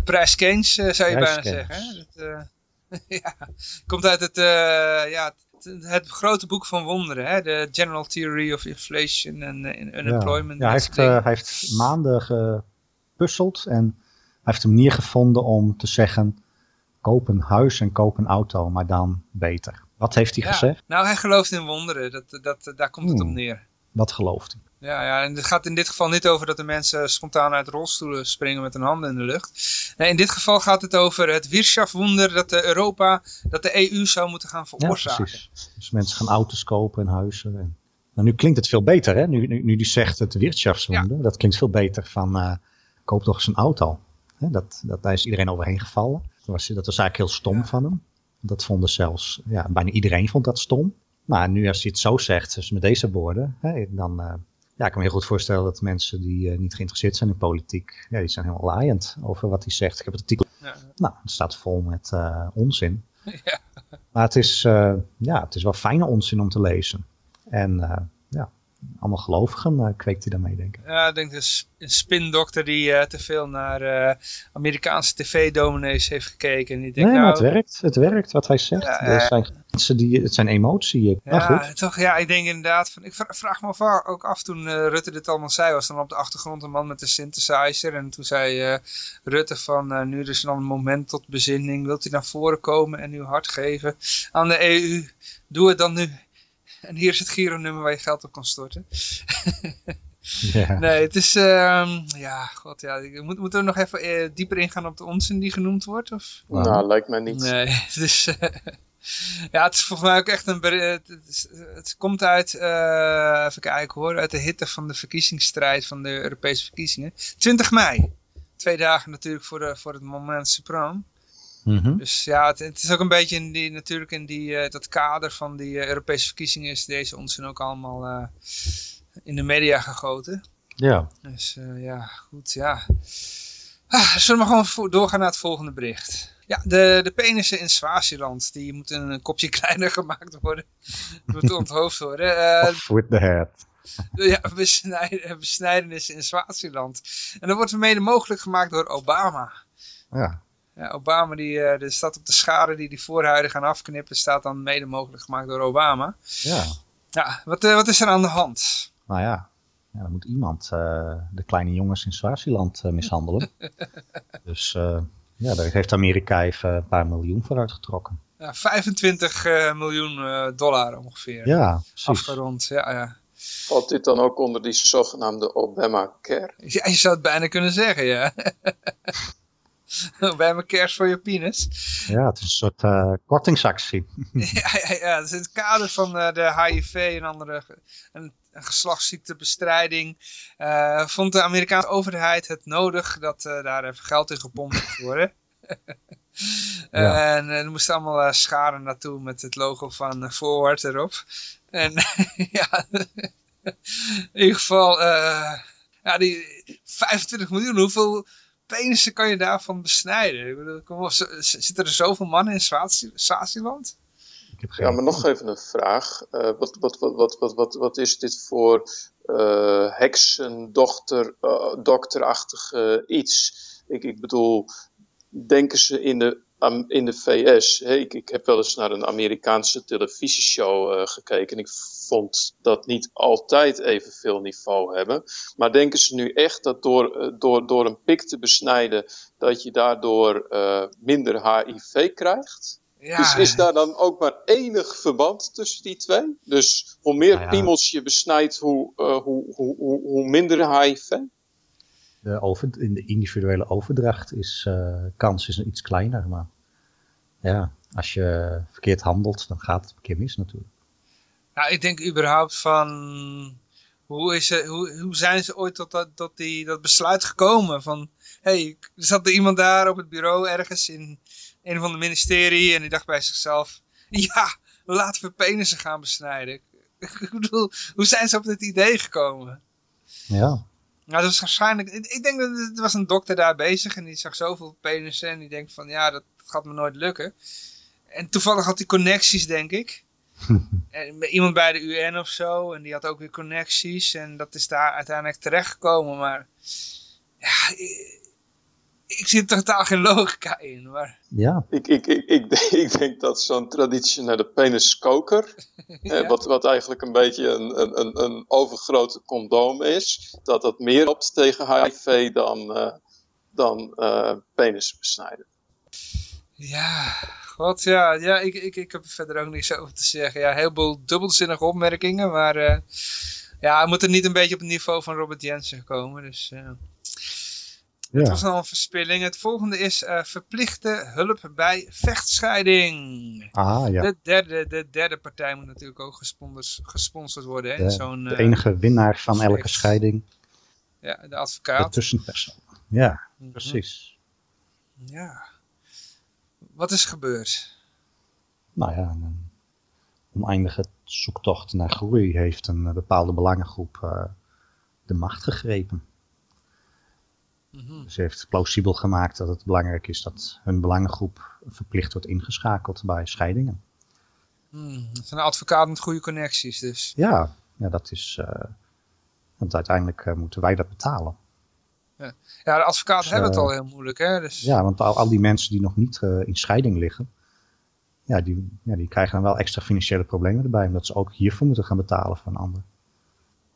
Speaker 2: prijs Keynes, zou je Prijs bijna Keynes. zeggen, hè? Dat, ja, komt uit het, ja, het grote boek van wonderen, hè? de General Theory of Inflation and Unemployment.
Speaker 4: Ja, ja hij, heeft, uh, hij heeft maanden gepuzzeld en hij heeft een manier gevonden om te zeggen, koop een huis en koop een auto, maar dan beter. Wat heeft hij ja, gezegd?
Speaker 2: Nou, hij gelooft in wonderen, dat, dat, daar komt het op hmm. neer.
Speaker 4: Wat gelooft hij?
Speaker 2: Ja, ja, en het gaat in dit geval niet over dat de mensen spontaan uit rolstoelen springen met hun handen in de lucht. Nee, in dit geval gaat het over het Wirtschaftswunder dat de Europa, dat de EU zou moeten gaan veroorzaken. Ja,
Speaker 4: precies. Dus mensen gaan auto's kopen en huizen. En... Nou, nu klinkt het veel beter, hè? Nu, nu, nu die zegt het Wirtschaftswunder, ja. dat klinkt veel beter van uh, koop toch eens een auto. Hè? Dat, dat, daar is iedereen overheen gevallen. Dat was, dat was eigenlijk heel stom ja. van hem. Dat vonden zelfs, ja, bijna iedereen vond dat stom. Maar nu als hij het zo zegt, dus met deze woorden, hè, dan... Uh, ja, ik kan me heel goed voorstellen dat mensen die uh, niet geïnteresseerd zijn in politiek, ja, die zijn helemaal laaiend over wat hij zegt. Ik heb het artikel, ja. nou, het staat vol met uh, onzin. Ja. Maar het is, ja, het is wel fijne onzin om te lezen. En allemaal gelovigen uh, kweekt hij daarmee, denk ik.
Speaker 2: Ja, ik denk dus een spindokter die uh, te veel naar uh, Amerikaanse tv-dominees heeft gekeken. En die denkt,
Speaker 4: nee,
Speaker 2: maar
Speaker 4: nou, het werkt. Het werkt wat hij zegt. Ja, er zijn mensen die, het zijn emotie.
Speaker 2: Ja, goed. Toch, ja, ik denk inderdaad, van, ik vraag me ook af toen Rutte dit allemaal zei, was dan op de achtergrond een man met een synthesizer. En toen zei Rutte van, nu is dan een moment tot bezinning, wilt u naar voren komen en uw hart geven aan de EU? Doe het dan nu. En hier is het Giro-nummer waar je geld op kan storten. Nee, het is, um, ja, god ja, moet, moeten we nog even uh, dieper ingaan op de onzin die genoemd wordt? Of?
Speaker 3: Nou, lijkt mij niet.
Speaker 2: Nee, het is, uh, ja, het is volgens mij ook echt een, het, is, het komt uit, uh, even kijken hoor, uit de hitte van de verkiezingsstrijd van de Europese verkiezingen. 20 mei, twee dagen natuurlijk voor, de, voor het moment supreme. Mhm. Dus ja, het, het, is ook een beetje in die, natuurlijk in die, uh, dat kader van die uh, Europese verkiezingen is deze onzin ook allemaal uh, in de media gegoten.
Speaker 4: Ja.
Speaker 2: Dus ja, goed, ja. Ah, zullen we maar gewoon doorgaan naar het volgende bericht. Ja, de, de penissen in Swaziland, die moeten een kopje kleiner gemaakt worden. moeten onthoofd worden.
Speaker 4: With the head.
Speaker 2: Ja, besnijden, besnijdenis in Swaziland. En dat wordt mede mogelijk gemaakt door Obama.
Speaker 4: Ja.
Speaker 2: Ja, Obama, die, uh, er staat op de schade die die voorhuiden gaan afknippen, staat dan mede mogelijk gemaakt door Obama.
Speaker 4: Ja.
Speaker 2: Ja, wat, uh, wat is er aan de hand?
Speaker 4: Nou ja, ja dan moet iemand uh, de kleine jongens in Swaziland mishandelen. dus ja, daar heeft Amerika even een paar miljoen voor uitgetrokken.
Speaker 2: Ja, 25 miljoen dollar ongeveer.
Speaker 4: Ja,
Speaker 2: precies. Afgerond, ja, ja.
Speaker 3: Valt dit dan ook onder die zogenaamde Obamacare?
Speaker 2: Ja, je zou het bijna kunnen zeggen, ja. Bij mijn kerst voor je penis.
Speaker 4: Ja, het is een soort uh, kortingsactie.
Speaker 2: ja, ja, ja, dus in het kader van uh, de HIV en andere en, geslachtsziektebestrijding uh, vond de Amerikaanse overheid het nodig dat daar even geld in gepompt moet worden. ja. En er moesten allemaal scharen naartoe met het logo van Forward erop. En ja, in ieder geval, ja, die 25 miljoen, hoeveel penissen kan je daarvan besnijden? Zitten er zoveel mannen in Swaziland?
Speaker 3: Ja, maar nog even een vraag. Uh, wat, wat, wat, wat, wat, wat, wat is dit voor uh, heksen, dochter, uh, dokterachtige iets? Ik, ik bedoel, denken ze in de in de VS. ik, ik, heb wel eens naar een Amerikaanse televisieshow uh, gekeken. En ik vond dat niet altijd evenveel niveau hebben. Maar denken ze nu echt dat door, uh, door, door een pik te besnijden. dat je daardoor uh, minder HIV krijgt? Ja. Dus is daar dan ook maar enig verband tussen die twee? Dus hoe meer nou ja. piemels je besnijdt, hoe, hoe, hoe, hoe, hoe minder HIV?
Speaker 4: De over, in de individuele overdracht is uh, kans is iets kleiner. Maar ja, als je verkeerd handelt, dan gaat het een keer mis natuurlijk.
Speaker 2: Nou, ik denk überhaupt van... Hoe, is het, hoe, hoe zijn ze ooit tot, dat, tot die, dat besluit gekomen? Van, hey, er zat er iemand daar op het bureau ergens in een van de ministerie en die dacht bij zichzelf... Ja, laten we penissen gaan besnijden. Ik bedoel, hoe zijn ze op dit idee gekomen?
Speaker 4: Ja.
Speaker 2: Nou, dat was waarschijnlijk... Ik denk dat er was een dokter daar bezig en die zag zoveel penissen en die denkt van ja, dat gaat me nooit lukken. En toevallig had hij connecties, denk ik. en iemand bij de UN of zo en die had ook weer connecties en dat is daar uiteindelijk terechtgekomen. Maar ja, ik zie er totaal geen logica in. Maar...
Speaker 4: Ja.
Speaker 3: Ik, ik, ik, ik, ik denk dat zo'n traditionele peniskoker, ja. wat, wat eigenlijk een beetje een, een, een overgrote condoom is, dat dat meer op tegen HIV dan, uh, dan uh, penis besnijden.
Speaker 2: Ja, god ja, ja ik, ik, ik heb er verder ook niks over te zeggen. Ja, heel veel dubbelzinnige opmerkingen, maar uh, ja, we moeten niet een beetje op het niveau van Robert Jensen komen, dus... Ja. Het was al een verspilling. Het volgende is uh, verplichte hulp bij vechtscheiding.
Speaker 4: Ah, ja.
Speaker 2: De derde, de derde partij moet natuurlijk ook gesponsord, gesponsord worden. Hè?
Speaker 4: De, de enige winnaar van elke scheiding.
Speaker 2: Ja, de advocaat.
Speaker 4: De tussenpersoon. Ja, mm -hmm. precies.
Speaker 2: Ja. Wat is gebeurd?
Speaker 4: Nou ja, een oneindige zoektocht naar groei heeft een bepaalde belangengroep uh, de macht gegrepen. Mm -hmm. Ze heeft plausibel gemaakt dat het belangrijk is dat hun belangengroep verplicht wordt ingeschakeld bij scheidingen.
Speaker 2: Hmm, het een advocaat met goede connecties dus.
Speaker 4: Ja, ja dat is... want uiteindelijk moeten wij dat betalen.
Speaker 2: Ja, ja de advocaten dus, hebben het al heel moeilijk. Hè? Dus...
Speaker 4: Ja, want al, al die mensen die nog niet in scheiding liggen ja, die, ja, die krijgen dan wel extra financiële problemen erbij, omdat ze ook hiervoor moeten gaan betalen van een ander.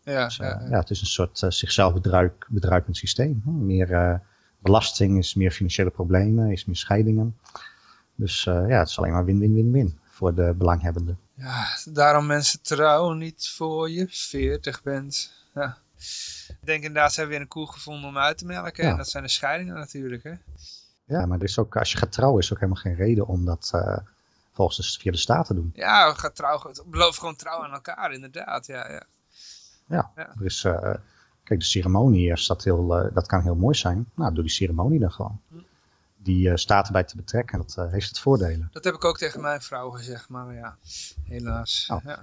Speaker 2: Ja, dus, ja, ja.
Speaker 4: ja, het is een soort uh, zichzelf bedruik, bedruipend systeem. Hè? Meer uh, belasting is meer financiële problemen, is meer scheidingen. Dus ja, het is alleen maar win-win-win-win voor de belanghebbenden.
Speaker 2: Ja, daarom mensen trouw niet voor je 40 bent. Ja. Ik denk inderdaad, ze hebben weer een koe gevonden om uit te melken. En dat zijn de scheidingen natuurlijk. Hè?
Speaker 4: Ja, maar er is ook, als je gaat trouwen is ook helemaal geen reden om dat volgens de, via de staat te doen.
Speaker 2: Ja, trouw, beloof gewoon trouw aan elkaar, inderdaad. Ja, ja.
Speaker 4: Ja, ja. dus uh, kijk, de ceremonie, is dat, heel, uh, dat kan heel mooi zijn. Nou, doe die ceremonie dan gewoon. Hm. Die staat erbij te betrekken, dat heeft het voordelen.
Speaker 2: Dat heb ik ook tegen mijn vrouw gezegd, maar ja, helaas. Oh. Ja.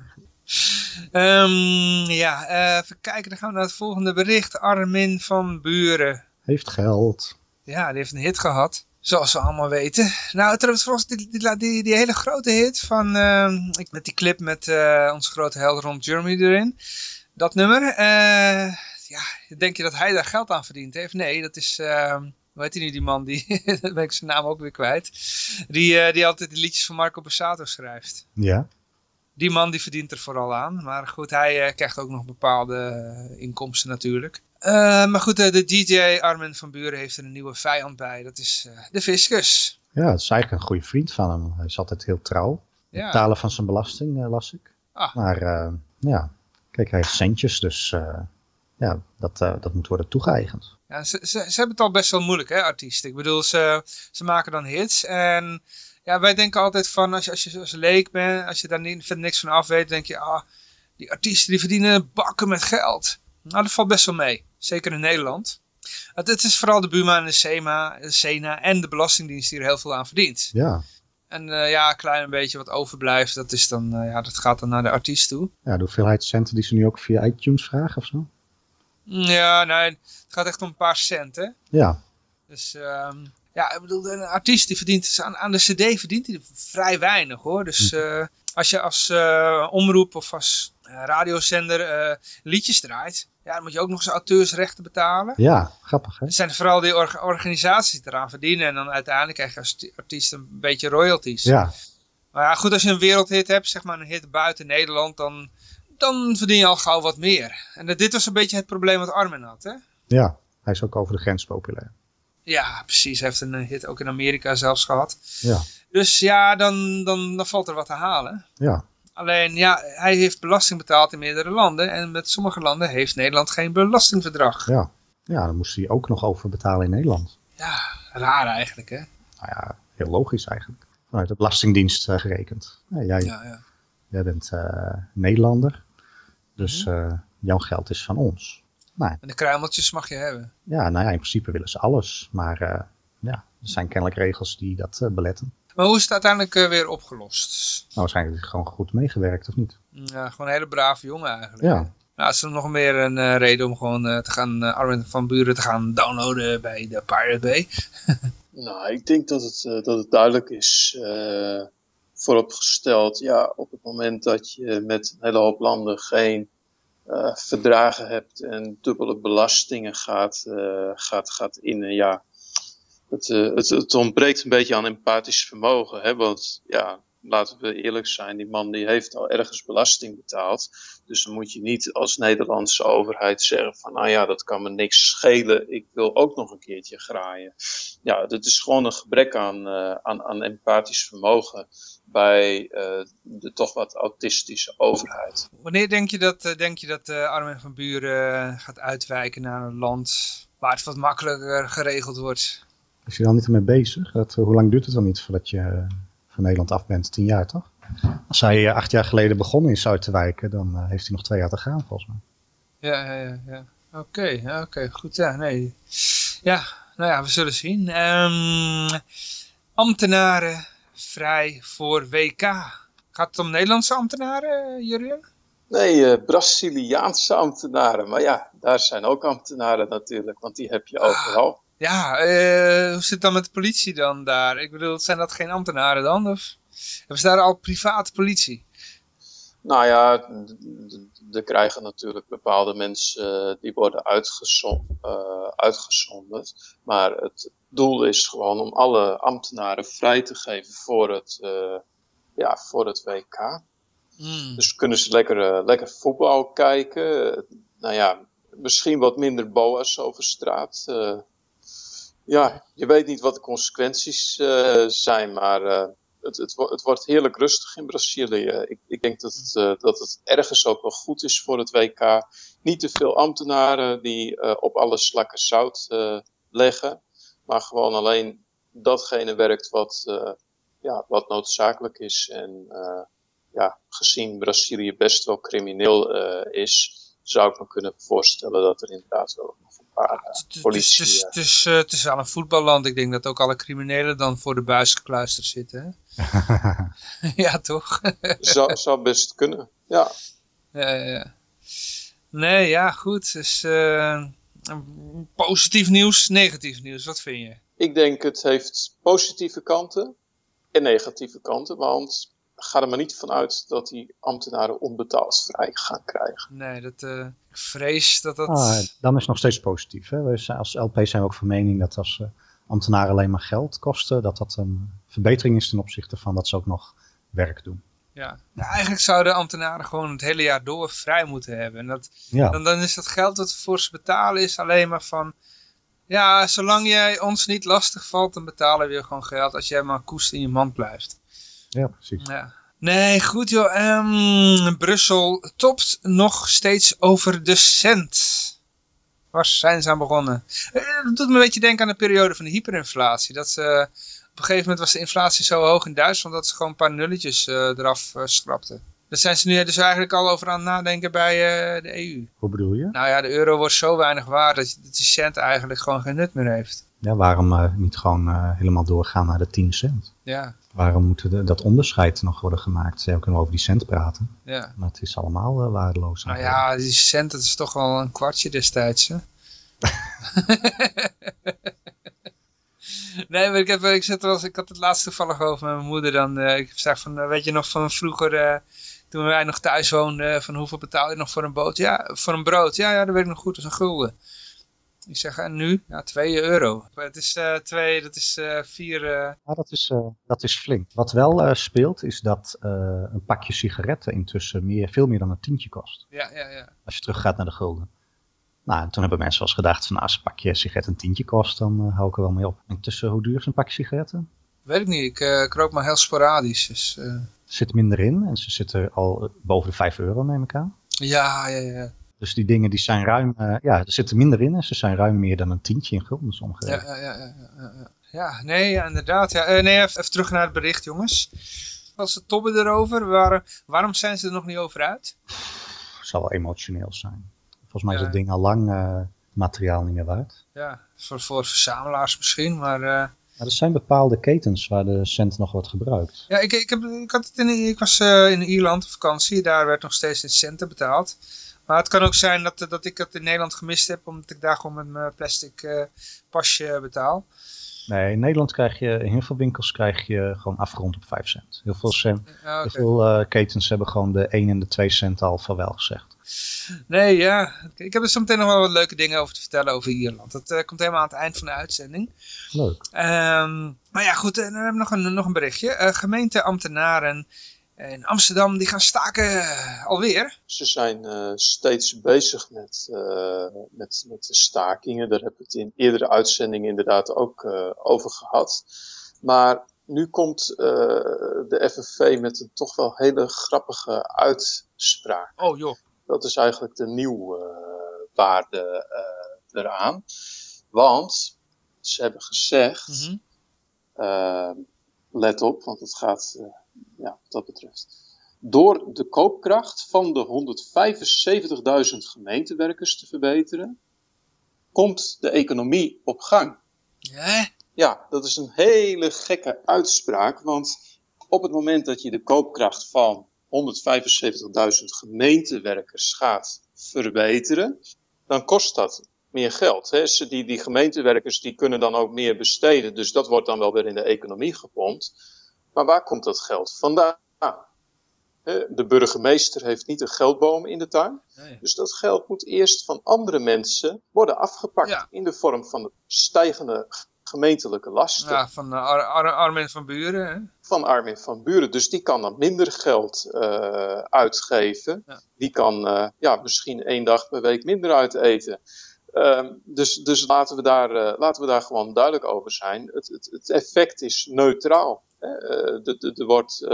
Speaker 2: Um, ja, even kijken, dan gaan we naar het volgende bericht. Armin van Buren.
Speaker 4: Heeft geld.
Speaker 2: Ja, die heeft een hit gehad. Zoals we allemaal weten. Nou, trouwens, volgens die, die, die, die, hele grote hit van, uh, met die clip met uh, onze grote held rond Germany erin. Dat nummer. Uh, ja, denk je dat hij daar geld aan verdiend heeft? Nee, dat is, ehm, hoe heet hij nu, die man, die, ben ik zijn naam ook weer kwijt. Die, eh, die altijd de liedjes van Marco Bassato schrijft.
Speaker 4: Ja.
Speaker 2: Die man die verdient er vooral aan. Maar goed, hij krijgt ook nog bepaalde inkomsten natuurlijk. Uh, maar goed, de, de, DJ Armin van Buren heeft er een nieuwe vijand bij. Dat is uh, de Fiscus.
Speaker 4: Ja, dat is eigenlijk een goede vriend van hem. Hij is altijd heel trouw. Ja. Betalen van zijn belasting, uh, las ik. Ah. Maar ja, kijk, hij heeft centjes, dus ja, dat, dat moet worden toegeëigend.
Speaker 2: Ja, ze, ze, ze, hebben het al best wel moeilijk, hè, artiesten. Ik bedoel, ze, ze maken dan hits en... Ja, wij denken altijd van, als je, als je als leek bent, als je daar niet, niks van af weet, denk je, ah, die artiesten die verdienen bakken met geld. Nou, dat valt best wel mee. Zeker in Nederland. Het, het is vooral de Buma en de SEMA, de SENA en de Belastingdienst die er heel veel aan verdient.
Speaker 4: Ja.
Speaker 2: En uh, ja, een klein beetje wat overblijft, dat, is dan, uh, ja, dat gaat dan naar de artiest toe.
Speaker 4: Ja, de hoeveelheid centen die ze nu ook via iTunes vragen of zo?
Speaker 2: Ja, nee, het gaat echt om een paar centen.
Speaker 4: Ja.
Speaker 2: Dus um, ja, ik bedoel, een artiest die verdient, aan, aan de cd verdient hij vrij weinig hoor. Dus uh, als je als omroep of als radiozender liedjes draait, ja, dan moet je ook nog eens auteursrechten betalen.
Speaker 4: Ja, grappig hè.
Speaker 2: Het zijn vooral die organisaties die eraan verdienen. En dan uiteindelijk krijg je als artiest een beetje royalties.
Speaker 4: Ja.
Speaker 2: Maar ja, goed, als je een wereldhit hebt, zeg maar een hit buiten Nederland, dan, dan verdien je al gauw wat meer. En dit was een beetje het probleem wat Armin had, hè?
Speaker 4: Ja, hij is ook over de grens populair.
Speaker 2: Ja, precies. Hij heeft een hit ook in Amerika zelfs gehad.
Speaker 4: Ja.
Speaker 2: Dus ja, dan, dan, dan valt er wat te halen.
Speaker 4: Ja.
Speaker 2: Alleen, ja, hij heeft belasting betaald in meerdere landen. En met sommige landen heeft Nederland geen belastingverdrag.
Speaker 4: Ja, ja dan moest hij ook nog over betalen in Nederland.
Speaker 2: Ja, raar eigenlijk, hè?
Speaker 4: Nou ja, heel logisch eigenlijk. Vanuit de Belastingdienst uh, gerekend. Ja, jij,
Speaker 2: ja, ja.
Speaker 4: jij bent uh, Nederlander, dus uh, jouw geld is van ons.
Speaker 2: Nou, en de kruimeltjes mag je hebben.
Speaker 4: Ja, nou ja, in principe willen ze alles. Maar ja, er zijn kennelijk regels die dat beletten.
Speaker 2: Maar hoe is het uiteindelijk uh, weer opgelost?
Speaker 4: Nou, waarschijnlijk gewoon goed meegewerkt, of niet?
Speaker 2: Ja, gewoon een hele brave jongen eigenlijk.
Speaker 4: Ja.
Speaker 2: Nou, is er nog meer een uh, reden om gewoon uh, te gaan, Armin van Buren te gaan downloaden bij de Pirate Bay?
Speaker 3: nou, ik denk dat het, dat het duidelijk is vooropgesteld. Ja, op het moment dat je met een hele hoop landen geen verdragen hebt en dubbele belastingen gaat, gaat, gaat in, ja, het, uh, het, het, ontbreekt een beetje aan empathisch vermogen. Hè? Want ja, laten we eerlijk zijn, die man die heeft al ergens belasting betaald. Dus dan moet je niet als Nederlandse overheid zeggen van, nou ja, dat kan me niks schelen. Ik wil ook nog een keertje graaien. Ja, dat is gewoon een gebrek aan, uh, aan, aan empathisch vermogen bij uh, de toch wat autistische overheid.
Speaker 2: Wanneer denk je dat, denk je dat Armin van Buren gaat uitwijken naar een land waar het wat makkelijker geregeld wordt?
Speaker 4: Is je dan niet ermee bezig? Dat, hoe lang duurt het dan niet voordat je eh, van Nederland af bent? Tien jaar toch? Als hij eh, acht jaar geleden begonnen is uit te wijken, dan eh, heeft hij nog twee jaar te gaan volgens mij.
Speaker 2: Ja, ja, ja. Oké, oké, goed. Ja, nee. Ja, nou ja, we zullen zien. Um, ambtenaren vrij voor WK. Gaat het om Nederlandse ambtenaren, Jurien?
Speaker 3: Nee, uh, Braziliaanse ambtenaren. Maar ja, daar zijn ook ambtenaren natuurlijk, want die heb je ah.
Speaker 2: Ja, uh, hoe zit het dan met de politie dan daar? Ik bedoel, zijn dat geen ambtenaren dan? Of? Hebben ze daar al private politie?
Speaker 3: Nou ja, er krijgen natuurlijk bepaalde mensen uh, die worden uitgezond, uh, uitgezonderd. Maar het doel is gewoon om alle ambtenaren vrij te geven voor het, uh, ja, voor het WK. Mm. Dus kunnen ze lekker, lekker voetbal kijken. nou ja, misschien wat minder boa's over straat. Ja, je weet niet wat de consequenties zijn, maar het, het, het, wordt heerlijk rustig in Brazilië. Ik, ik denk dat het, uh, dat het ergens ook wel goed is voor het WK. Niet te veel ambtenaren die op alle slakken zout leggen. Maar gewoon alleen datgene werkt wat, ja, wat noodzakelijk is. En ja, gezien Brazilië best wel crimineel is, zou ik me kunnen voorstellen dat er inderdaad wel politie.
Speaker 2: Het is, het is wel een voetballand. Ik denk dat ook alle criminelen dan voor de buis gekluisterd zitten. ja, toch?
Speaker 3: zou, zou best kunnen, ja.
Speaker 2: Ja, ja. Nee, ja, goed. Dus uh, positief nieuws, negatief nieuws. Wat vind je?
Speaker 3: Ik denk het heeft positieve kanten en negatieve kanten. Want ga er maar niet vanuit dat die ambtenaren onbetaald vrij gaan krijgen.
Speaker 2: Nee, dat, uh, ik vrees dat dat...
Speaker 4: Ah, dan is het nog steeds positief. Hè? als LP zijn we ook van mening dat als uh, ambtenaren alleen maar geld kosten, dat dat een verbetering is ten opzichte van dat ze ook nog werk doen.
Speaker 2: Ja, eigenlijk zouden ambtenaren gewoon het hele jaar door vrij moeten hebben. En dat, ja. dan, dan is dat geld dat voor ze betalen is alleen maar van... Ja, zolang jij ons niet lastig valt, dan betalen we je gewoon geld als jij maar koest in je mand blijft.
Speaker 4: Ja, precies.
Speaker 2: Ja. Nee, goed joh. Um, Brussel topt nog steeds over de cent. Waar zijn ze aan begonnen? Eh, doet me een beetje denken aan de periode van de hyperinflatie. Dat ze, op een gegeven moment was de inflatie zo hoog in Duitsland dat ze gewoon een paar nulletjes uh, eraf uh, schrapten. Daar zijn ze nu dus eigenlijk al over aan het nadenken bij uh, de EU.
Speaker 4: Hoe bedoel je?
Speaker 2: Nou ja, de euro wordt zo weinig waard dat, dat die cent eigenlijk gewoon geen nut meer heeft.
Speaker 4: Ja, waarom niet gewoon helemaal doorgaan naar de 10 cent?
Speaker 2: Ja.
Speaker 4: Waarom moet de, dat onderscheid nog worden gemaakt? Ze kunnen over die cent praten.
Speaker 2: Ja.
Speaker 4: Maar het is allemaal uh, waardeloos.
Speaker 2: Nou ja, die cent, dat is toch wel een kwartje destijds, hè? nee, maar ik, heb, ik, zit wel, ik had het laatst toevallig over met mijn moeder. Dan, ik zeg van, weet je nog van vroeger toen wij nog thuis woonden, van hoeveel betaal je nog voor een boot? Ja, voor een brood. Ja, ja, dat weet ik nog goed, dat is een gulden. Ik zeg, en nu? Ja, 2 euro. Het is uh, twee, dat is uh, vier... Uh...
Speaker 4: Ja, dat, is, dat is flink. Wat wel speelt, is dat een pakje sigaretten intussen meer, veel meer dan een tientje kost.
Speaker 2: Ja, ja, ja.
Speaker 4: Als je teruggaat naar de gulden. Nou, toen hebben mensen wel eens gedacht van, nou, als een pakje sigaretten een tientje kost, dan hou ik er wel mee op. Intussen, hoe duur is een pakje sigaretten?
Speaker 2: Weet ik niet, ik, rook maar heel sporadisch. Dus,
Speaker 4: zit minder in en ze zitten al boven de 5 euro, neem ik aan.
Speaker 2: Ja, ja, ja.
Speaker 4: Dus die dingen die zijn ruim, uh, ja, er zitten minder in en ze zijn ruim meer dan een tientje in guldens ongeveer.
Speaker 2: Ja, ja, ja, ja, ja. nee, ja, inderdaad. Ja. Uh, nee, even, terug naar het bericht, jongens. Was het tobben erover? Waar, waarom zijn ze er nog niet over uit?
Speaker 4: Het zal wel emotioneel zijn. Volgens mij is het ding al lang uh, materiaal niet meer waard.
Speaker 2: Ja, voor, voor verzamelaars misschien, maar...
Speaker 4: Maar er zijn bepaalde ketens waar de cent nog wordt gebruikt.
Speaker 2: Ja, ik, ik, heb, ik, had het in, ik was in Ierland op vakantie. Daar werd nog steeds in centen betaald. Maar het kan ook zijn dat, dat ik het in Nederland gemist heb, omdat ik daar gewoon met mijn plastic uh, pasje betaal.
Speaker 4: Nee, in Nederland krijg je, in heel veel winkels krijg je gewoon afgerond op 5 cent. Heel veel, cent, heel veel uh, ketens hebben gewoon de 1 en de 2 cent al van wel gezegd.
Speaker 2: Nee, ja. Ik heb er zo meteen nog wel wat leuke dingen over te vertellen over Ierland. Dat uh, komt helemaal aan het eind van de uitzending.
Speaker 4: Leuk.
Speaker 2: Um, maar ja, goed, dan hebben we nog een, nog een berichtje. Uh, gemeenteambtenaren in Amsterdam, die gaan staken alweer.
Speaker 3: Ze zijn uh, steeds bezig met, uh, met, met de stakingen. Daar heb ik het in eerdere uitzendingen inderdaad ook uh, over gehad. Maar nu komt de FNV met een toch wel hele grappige uitspraak.
Speaker 2: Oh joh.
Speaker 3: Dat is eigenlijk de nieuwwaarde eraan. Want ze hebben gezegd, mm -hmm. let op, want het gaat ja, wat dat betreft. Door de koopkracht van de 175.000 gemeentewerkers te verbeteren, komt de economie op gang.
Speaker 2: Ja?
Speaker 3: Ja, dat is een hele gekke uitspraak, want op het moment dat je de koopkracht van 175.000 gemeentewerkers gaat verbeteren, dan kost dat meer geld. Hè? Die, die gemeentewerkers die kunnen dan ook meer besteden, dus dat wordt dan wel weer in de economie gepompt. Maar waar komt dat geld vandaan? De burgemeester heeft niet een geldboom in de tuin. Dus dat geld moet eerst van andere mensen worden afgepakt in de vorm van stijgende gemeentelijke lasten.
Speaker 2: Ja, van Ar Armin van Buren. Hè?
Speaker 3: Van Armin van Buren. Dus die kan dan minder geld uh, uitgeven. Die kan uh, ja, misschien één dag per week minder uiteten. Uh, dus dus laten, we daar, laten we daar gewoon duidelijk over zijn. Het, het, het effect is neutraal. Er wordt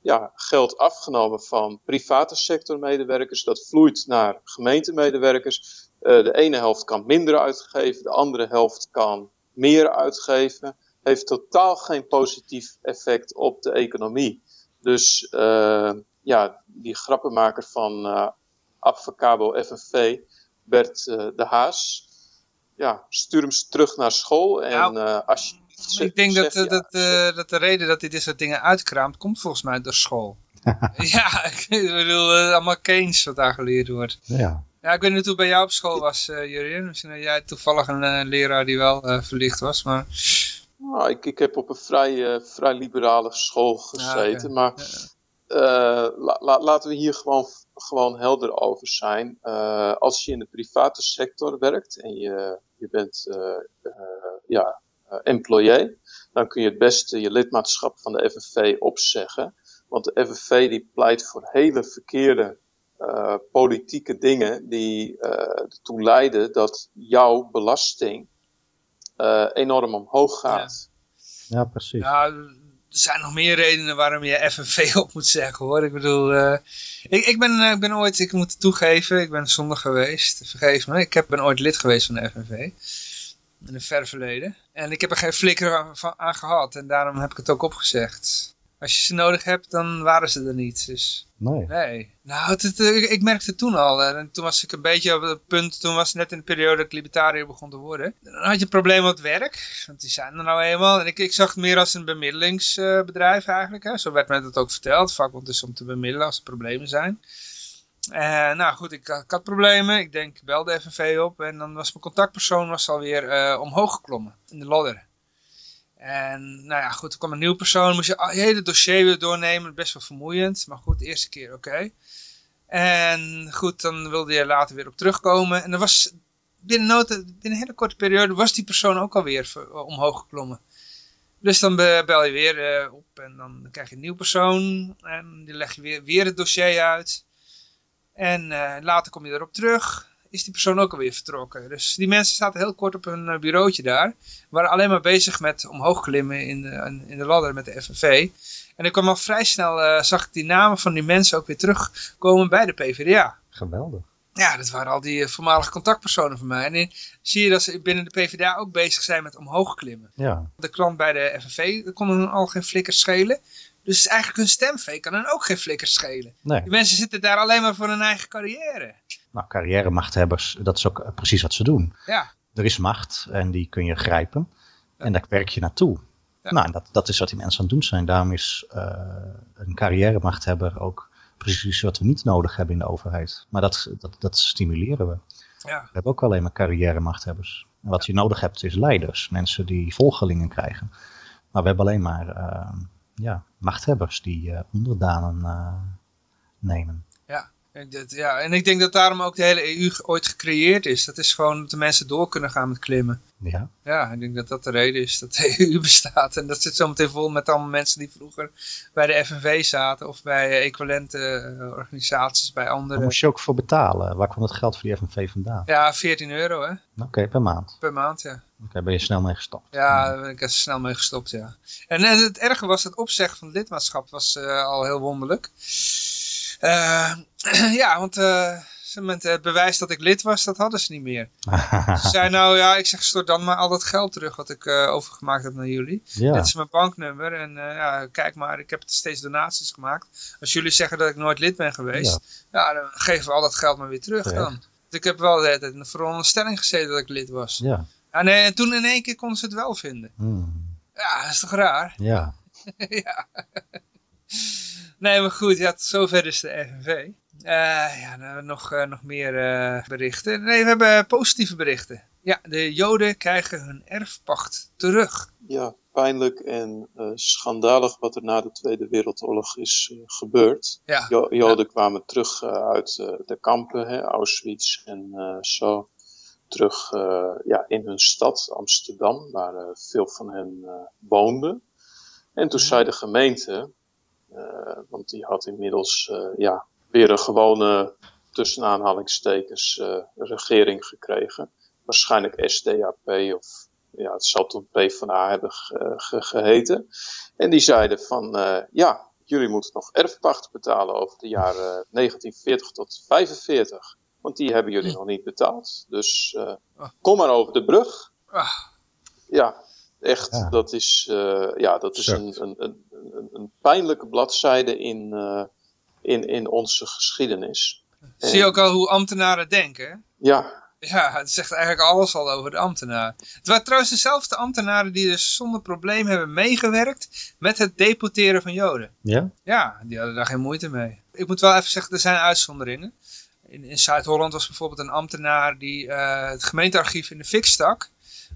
Speaker 3: ja, geld afgenomen van private sectormedewerkers. Dat vloeit naar gemeentemedewerkers. de ene helft kan minder uitgeven, de andere helft kan meer uitgeven, heeft totaal geen positief effect op de economie. Dus uh, ja, die grappenmaker van uh, Advocabo FNV, Bert uh, de Haas, ja, stuur hem terug naar school en nou, als je
Speaker 2: ik denk dat, ja, dat, dat de reden dat hij dit soort dingen uitkraamt, komt volgens mij door school. ja, ik bedoel, allemaal Keynes wat daar geleerd wordt.
Speaker 4: Ja.
Speaker 2: Ja, ik weet niet hoe bij jou op school was, uh, Jurien. Misschien had jij toevallig een leraar die wel verlicht was, maar...
Speaker 3: Nou, ik, ik heb op een vrij, vrij liberale school gezeten, ja, okay. maar la, la, laten we hier gewoon, gewoon helder over zijn. als je in de private sector werkt en je, je bent ja, employee, dan kun je het beste je lidmaatschap van de FNV opzeggen. Want de FNV die pleit voor hele verkeerde uh, politieke dingen die uh, ertoe leiden dat jouw belasting uh, enorm omhoog gaat.
Speaker 4: Ja, ja precies.
Speaker 2: Ja, er zijn nog meer redenen waarom je FNV op moet zeggen hoor. Ik bedoel, ik, ik, ben, ik ben ooit, ik moet toegeven, ik ben zondag geweest, vergeef me. Ik heb, ben ooit lid geweest van de FNV. In het ver verleden. En ik heb er geen flikker aan, aan gehad. En daarom heb ik het ook opgezegd als je ze nodig hebt, dan waren ze er niet. Dus,
Speaker 4: nee.
Speaker 2: nee. Nou, het, het, ik merkte toen al. En toen was ik een beetje op het punt, toen was het net in de periode dat ik libertariër begon te worden. Dan had je met het werk, want die zijn er nou eenmaal. En ik, ik zag het meer als een bemiddelingsbedrijf eigenlijk. Hè. Zo werd mij dat ook verteld. Vakbond is om te bemiddelen als er problemen zijn. Uh, nou goed, ik, had problemen. Ik denk, bel de FNV op. En dan was mijn contactpersoon was alweer uh, omhoog geklommen in de ladder. En nou ja, goed, er kwam een nieuwe persoon, moest je je hele dossier weer doornemen, best wel vermoeiend. Maar goed, de eerste keer oké. En goed, dan wilde je later weer op terugkomen. En er was binnen, noten, binnen een hele korte periode was die persoon ook alweer omhoog geklommen. Dus dan bel je weer op en dan krijg je een nieuwe persoon. En die leg je weer, weer het dossier uit. En uh, later kom je erop terug is die persoon ook alweer vertrokken. Dus die mensen zaten heel kort op hun eh, bureautje daar. Waren alleen maar bezig met omhoog klimmen in de, in de ladder met de FNV. En ik kwam al vrij snel, uh, zag ik die namen van die mensen ook weer terugkomen bij de PvdA.
Speaker 4: Geweldig.
Speaker 2: Ja, dat waren al die voormalige contactpersonen van mij. En dan zie je dat ze binnen de PvdA ook bezig zijn met omhoog klimmen.
Speaker 4: Ja.
Speaker 2: De klant bij de FNV kon hun al geen flikkers schelen. Dus eigenlijk hun stemvee kan hen ook geen flikkers schelen.
Speaker 4: Nee.
Speaker 2: Die mensen zitten daar alleen maar voor hun eigen carrière.
Speaker 4: Nou, carrière-machthebbers, dat is ook eh, precies wat ze doen.
Speaker 2: Ja.
Speaker 4: Er is macht en die kun je grijpen. En daar werk je naartoe. Ja. Nou, dat, dat is wat die mensen aan het doen zijn. Daarom is uh, een carrière-machthebber ook precies wat we niet nodig hebben in de overheid. Maar dat, dat, dat stimuleren we.
Speaker 2: Ja.
Speaker 4: We hebben ook alleen maar carrière-machthebbers. En wat je nodig hebt is leiders. Mensen die volgelingen krijgen. Maar we hebben alleen maar... Uh, ja, machthebbers die uh, onderdanen uh, nemen.
Speaker 2: Ja. ja, en ik denk dat daarom ook de hele EU ooit gecreëerd is. Dat is gewoon dat de mensen door kunnen gaan met klimmen.
Speaker 4: Ja.
Speaker 2: Ja, ik denk dat dat de reden is dat de EU bestaat. En dat zit zometeen vol met allemaal mensen die vroeger bij de FNV zaten. Of bij equivalente organisaties, bij andere.
Speaker 4: Daar moest je ook voor betalen. Waar kwam het geld voor die FNV vandaan?
Speaker 2: Ja, 14 euro hè.
Speaker 4: Oké, okay, per maand.
Speaker 2: Per maand, ja.
Speaker 4: Oké, okay, ben je snel mee gestopt?
Speaker 2: Ja, daar ben ik er snel mee gestopt, ja. En, en het erge was, het opzeggen van het lidmaatschap was uh, al heel wonderlijk. Uh, ja, want met het bewijs dat ik lid was, dat hadden ze niet meer. ze zei nou, ja, ik zeg, stort dan maar al dat geld terug wat ik uh, overgemaakt heb naar jullie.
Speaker 4: Ja.
Speaker 2: Dit is mijn banknummer en ja, kijk maar, ik heb steeds donaties gemaakt. Als jullie zeggen dat ik nooit lid ben geweest, ja, ja dan geven we al dat geld maar weer terug dan. Want ik heb wel de hele tijd in de veronderstelling gezeten dat ik lid was.
Speaker 4: Ja.
Speaker 2: En toen in één keer konden ze het wel vinden.
Speaker 4: Hmm.
Speaker 2: Ja, dat is toch raar?
Speaker 4: Ja.
Speaker 2: ja. Nee, maar goed, ja, zover is de FNV. Uh, ja, nou, nog, uh, nog meer uh, berichten. Nee, we hebben positieve berichten. Ja, de Joden krijgen hun erfpacht terug.
Speaker 3: Ja, pijnlijk en schandalig wat er na de Tweede Wereldoorlog is gebeurd.
Speaker 2: Ja.
Speaker 3: Joden kwamen terug uit de kampen, hè, Auschwitz en zo terug ja, in hun stad, Amsterdam, waar veel van hen woonden. En toen zei de gemeente, want die had inmiddels ja, weer een gewone, tussen aanhalingstekens, regering gekregen. Waarschijnlijk SDAP of ja, het zal toen PvdA hebben ge, geheten. En die zeiden van, uh, ja, jullie moeten nog erfpacht betalen over de jaren 1940 tot 45. Want die hebben jullie hm. nog niet betaald. Dus uh, kom maar over de brug.
Speaker 2: Ah.
Speaker 3: Ja, echt, ja. dat is, uh, ja, dat is een, een, een, een, pijnlijke bladzijde in, in, in onze geschiedenis.
Speaker 2: Zie je ook al hoe ambtenaren denken?
Speaker 3: Ja,
Speaker 2: ja, het zegt eigenlijk alles al over de ambtenaar. Het waren trouwens dezelfde ambtenaren die dus zonder probleem hebben meegewerkt met het deporteren van Joden.
Speaker 4: Ja?
Speaker 2: Ja, die hadden daar geen moeite mee. Ik moet wel even zeggen, er zijn uitzonderingen. In, in Zuid-Holland was bijvoorbeeld een ambtenaar die uh, het gemeentearchief in de fik stak.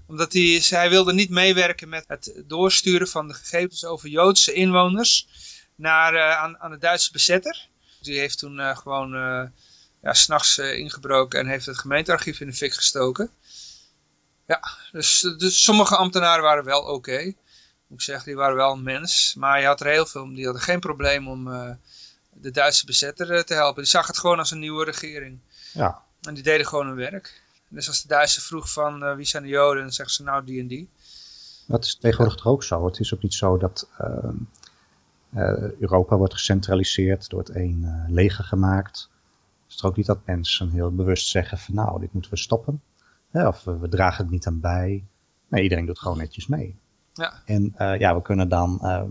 Speaker 2: Omdat hij, hij wilde niet meewerken met het doorsturen van de gegevens over Joodse inwoners naar, uh, aan, aan de Duitse bezetter. Die heeft toen uh, gewoon ja, s'nachts uh, ingebroken en heeft het gemeentearchief in de fik gestoken. Ja, dus, dus sommige ambtenaren waren wel oké. Moet ik zeggen, die waren wel een mens. Maar je had er heel veel, die hadden geen probleem om uh, de Duitse bezetter uh, te helpen. Die zag het gewoon als een nieuwe regering.
Speaker 4: Ja.
Speaker 2: En die deden gewoon hun werk. Dus als de Duitsers vroeg van wie zijn de Joden, dan zeggen ze nou die en die.
Speaker 4: Dat is tegenwoordig toch ook zo. Het is ook niet zo dat ehm, Europa wordt gecentraliseerd, door het één leger gemaakt is het ook niet dat mensen heel bewust zeggen van nou, dit moeten we stoppen. of we, dragen het niet aan bij. Nee, iedereen doet gewoon netjes mee.
Speaker 2: Ja.
Speaker 4: En ja, we kunnen dan, uh,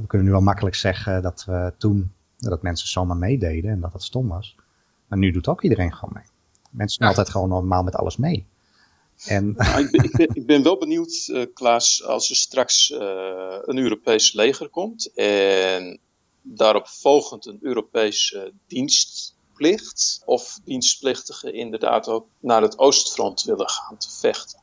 Speaker 4: we kunnen nu wel makkelijk zeggen dat we toen, dat mensen zomaar meededen en dat dat stom was. Maar nu doet ook iedereen gewoon mee. Mensen doen altijd gewoon normaal met alles mee. En...
Speaker 3: Nou, ik, ben, ik, ben, ik, ben, wel benieuwd, Klaas, als er straks een Europees leger komt en daarop volgend een Europese dienst dienstplicht of dienstplichtigen inderdaad ook naar het oostfront willen gaan te vechten.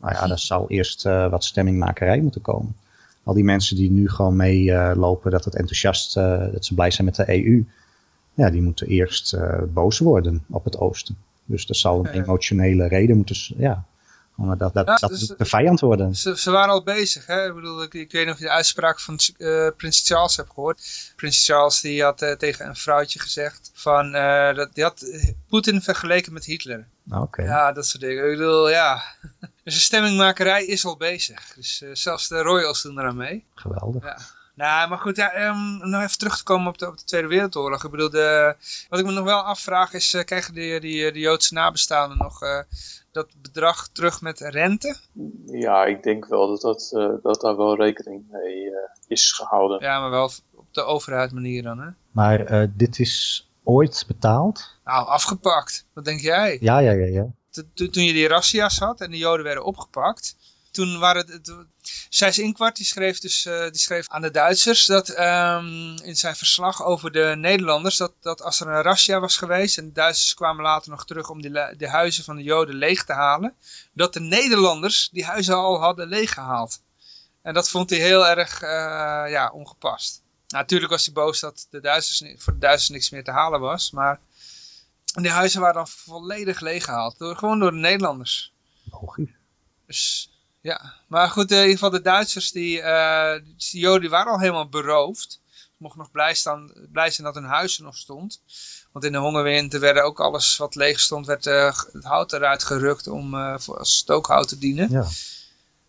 Speaker 4: Nou ja, er zal eerst uh, wat stemmingmakerij moeten komen. Al die mensen die nu gewoon meelopen, uh, dat het enthousiast, uh, dat ze blij zijn met de EU, ja, die moeten eerst eh, boos worden op het oosten. Dus er zal een emotionele reden moeten, ja, dat, dat, ja, dat dus, de vijand worden.
Speaker 2: Ze, ze, waren al bezig. Hè? Ik, bedoel, ik, ik, weet niet of je de uitspraak van uh, Prins Charles hebt gehoord. Prins Charles die had uh, tegen een vrouwtje gezegd van, uh, dat, die had Poetin vergeleken met Hitler.
Speaker 4: Oké.
Speaker 2: Ja, dat soort dingen. Ik bedoel, ja. Dus de stemmingmakerij is al bezig. Dus zelfs de royals doen eraan mee.
Speaker 4: Geweldig.
Speaker 2: Ja. Nou, maar goed, ja, um, nog even terug te komen op de, op de Tweede Wereldoorlog. Ik bedoel, de, wat ik me nog wel afvraag is, uh, krijgen die, die, die Joodse nabestaanden nog uh, dat bedrag terug met rente?
Speaker 3: Ja, ik denk wel dat, dat, uh, dat daar wel rekening mee uh, is gehouden.
Speaker 2: Ja, maar wel op de overheid manier dan, hè?
Speaker 4: Maar uh, dit is ooit betaald?
Speaker 2: Nou, afgepakt. Wat denk jij?
Speaker 4: Ja, ja, ja. ja.
Speaker 2: Toen je die rassia's had en de joden werden opgepakt toen waren het, Sijs Inkwart, die schreef dus uh, die schreef aan de Duitsers dat um, in zijn verslag over de Nederlanders, dat, dat als er een razzia was geweest en de Duitsers kwamen later nog terug om die, de huizen van de Joden leeg te halen, dat de Nederlanders die huizen al hadden leeggehaald. En dat vond hij heel erg uh, ja, ongepast. Nou, natuurlijk was hij boos dat de Duitsers, voor de Duitsers niks meer te halen was, maar die huizen waren dan volledig leeggehaald, door, gewoon door de Nederlanders.
Speaker 4: Logisch.
Speaker 2: Dus ja, maar goed, in ieder geval de Duitsers, die, uh, die Joden die waren al helemaal beroofd. Ze mochten nog blij, staan, blij zijn dat hun huis er nog stond. Want in de hongerwinter werd ook alles wat leeg stond, werd uh, het hout eruit gerukt om voor, als stookhout te dienen.
Speaker 4: Ja.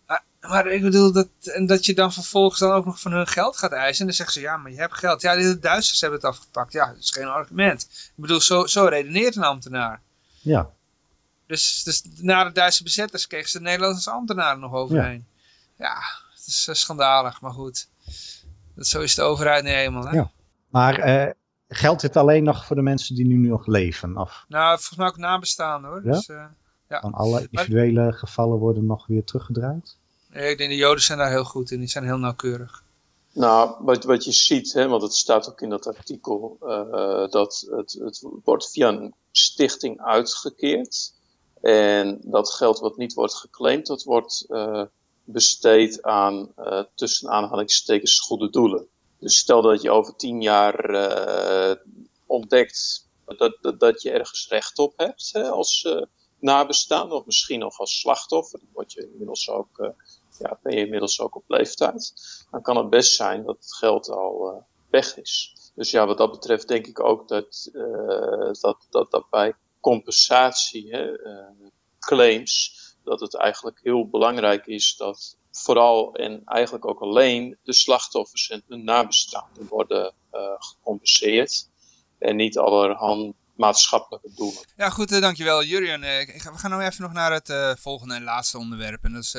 Speaker 2: Maar, maar, ik bedoel, dat, en dat je dan vervolgens dan ook nog van hun geld gaat eisen. En dan zeggen ze, ja, maar je hebt geld. Ja, de Duitsers hebben het afgepakt. Ja, dat is geen argument. Ik bedoel, zo, zo redeneert een ambtenaar.
Speaker 4: Ja.
Speaker 2: Dus, dus na de Duitse bezetters kregen ze de Nederlandse ambtenaren nog overheen. Ja, ja het is uh, schandalig, maar goed. Dat, zo is de overheid niet helemaal. Hè?
Speaker 4: Ja. Maar uh, geldt dit alleen nog voor de mensen die nu nog leven? Of?
Speaker 2: Nou, volgens mij ook nabestaanden hoor.
Speaker 4: Ja?
Speaker 2: Dus, uh, ja.
Speaker 4: Van alle individuele maar, gevallen worden nog weer teruggedraaid?
Speaker 2: Nee, ik denk de Joden zijn daar heel goed in. Die zijn heel nauwkeurig.
Speaker 3: Nou, wat, wat je ziet, hè, want het staat ook in dat artikel, uh, dat het, het wordt via een stichting uitgekeerd. En dat geld wat niet wordt geclaimd, dat wordt uh, besteed aan tussen aanhalingstekens goede doelen. Dus stel dat je over tien jaar ontdekt dat, dat, dat, je ergens recht op hebt hè, als nabestaande, of misschien nog als slachtoffer. Dan je inmiddels ook, ja, ben je inmiddels ook op leeftijd. Dan kan het best zijn dat het geld al weg is. Dus ja, wat dat betreft denk ik ook dat, uh, dat, dat, dat bij compensatie, uh, claims, dat het eigenlijk heel belangrijk is dat vooral en eigenlijk ook alleen de slachtoffers en hun nabestaanden worden uh, gecompenseerd. En niet allerhand maatschappelijke doelen.
Speaker 2: Ja goed, uh, dankjewel Jurien. Uh, we gaan nu even nog naar het volgende en laatste onderwerp. En dus,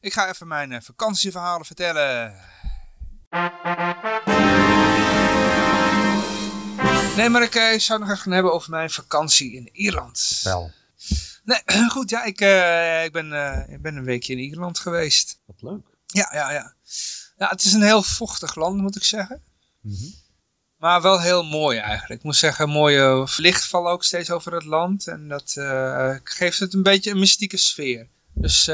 Speaker 2: ik ga even mijn vakantieverhalen vertellen. Nee, maar ik, eh, zou nog even hebben over mijn vakantie in Ierland.
Speaker 4: Wel.
Speaker 2: Nee, goed, ja, ik, uh, ik, ben, uh, ik ben een weekje in Ierland geweest.
Speaker 4: Wat leuk.
Speaker 2: Ja, ja, ja. Ja, het is een heel vochtig land, moet ik zeggen.
Speaker 4: Mm -hmm.
Speaker 2: Maar wel heel mooi eigenlijk. Ik moet zeggen, mooie licht vallen ook steeds over het land. En dat uh, geeft het een beetje een mystieke sfeer. Dus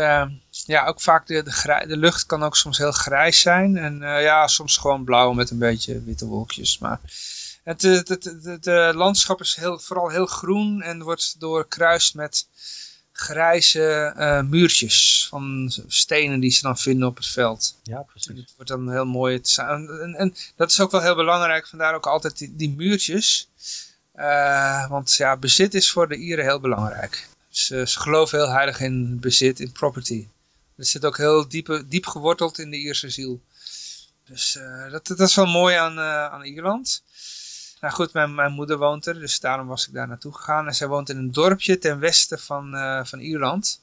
Speaker 2: ja, ook vaak de, de, de, lucht kan ook soms heel grijs zijn. En ja, soms gewoon blauw met een beetje witte wolkjes. Maar het, het, het, het, landschap is heel, vooral heel groen en wordt doorkruist met grijze uh, muurtjes van stenen die ze dan vinden op het veld.
Speaker 4: Ja, precies.
Speaker 2: het wordt dan heel mooi. En, en, en, dat is ook wel heel belangrijk, vandaar ook altijd die, die muurtjes. Uh, want ja, bezit is voor de Ieren heel belangrijk. Ze, ze geloven heel heilig in bezit, in property. Dat zit ook heel diep, diep geworteld in de Ierse ziel. Dus uh, dat, dat is wel mooi aan, aan Ierland. Nou goed, mijn, mijn moeder woont er, dus daarom was ik daar naartoe gegaan. En zij woont in een dorpje ten westen van, uh, van Ierland.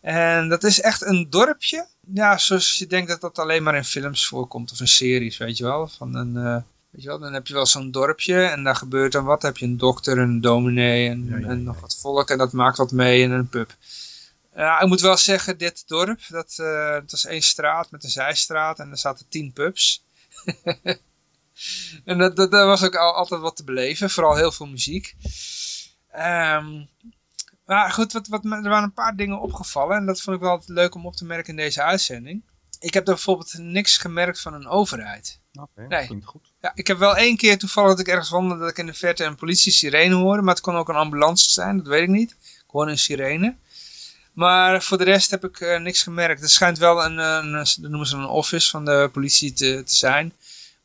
Speaker 2: En dat is echt een dorpje. Ja, zoals je denkt dat dat alleen maar in films voorkomt of in series, weet je wel. Van een, uh, weet je wel dan heb je wel zo'n dorpje en daar gebeurt dan wat. Dan heb je een dokter, een dominee en, ja, ja, ja. en nog wat volk en dat maakt wat mee in een pub. Ja, ik moet wel zeggen, dit dorp, dat, uh, dat was één straat met een zijstraat en er zaten tien pubs. en dat, dat, was ook al, altijd wat te beleven. Vooral heel veel muziek. Um, maar goed, wat, wat, er waren een paar dingen opgevallen. En dat vond ik wel leuk om op te merken in deze uitzending. Ik heb er bijvoorbeeld niks gemerkt van een overheid.
Speaker 4: Oké, okay, nee. klinkt goed.
Speaker 2: Ja, ik heb wel één keer toevallig dat ik ergens wandelde dat ik in de verte een politie sirene hoorde. Maar het kon ook een ambulance zijn, dat weet ik niet. Gewoon een sirene. Maar voor de rest heb ik uh, niks gemerkt. Er schijnt wel een, een, een, noemen ze een office van de politie te, te zijn.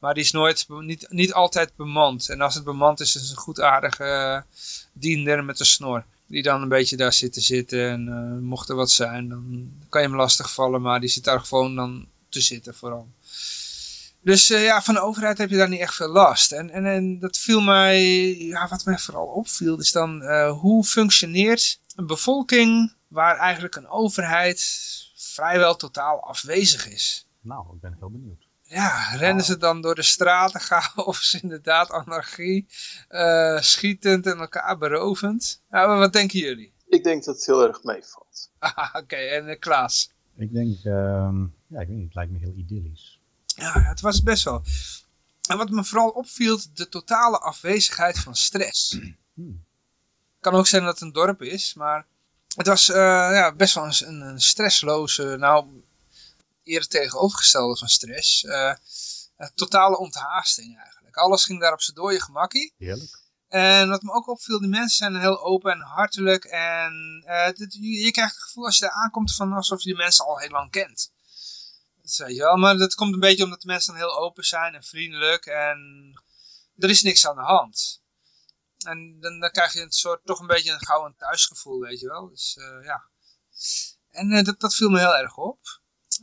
Speaker 2: Maar die is nooit, niet, niet altijd bemand. En als het bemand is, is het een goedaardige uh, diender met een snor. Die dan een beetje daar zit te zitten. En uh, mocht er wat zijn, dan kan je hem lastigvallen. Maar die zit daar gewoon dan te zitten vooral. Dus uh, ja, van de overheid heb je daar niet echt veel last. En, en, en dat viel mij, ja, wat mij vooral opviel, is dan hoe functioneert een bevolking waar eigenlijk een overheid vrijwel totaal afwezig is.
Speaker 4: Nou, ik ben heel benieuwd.
Speaker 2: Ja, rennen ze dan door de straten gaan of is inderdaad anarchie, uh, schietend en elkaar berovend? Nou, wat denken jullie?
Speaker 3: Ik denk dat het heel erg meevalt.
Speaker 2: Oké, okay, en uh, Klaas?
Speaker 4: Ik denk, uh, ja, ik weet niet, het lijkt me heel idyllisch.
Speaker 2: Ja, het was best wel. En wat me vooral opviel, de totale afwezigheid van stress.
Speaker 4: Hmm.
Speaker 2: Kan ook zijn dat het een dorp is, maar het was uh, ja, best wel een, een stressloze, nou eerder tegenovergestelde van stress. Uh, totale onthaasting eigenlijk. Alles ging daar op zijn dode gemakkie.
Speaker 4: Heerlijk.
Speaker 2: En wat me ook opviel, die mensen zijn heel open en hartelijk. En uh, dit, je, je, krijgt het gevoel als je daar aankomt van alsof je die mensen al heel lang kent. Dat weet je wel, maar dat komt een beetje omdat de mensen dan heel open zijn en vriendelijk. En er is niks aan de hand. En dan, dan krijg je een soort, toch een beetje een gouden thuisgevoel, weet je wel. Dus uh, ja. En uh, dat, dat viel me heel erg op.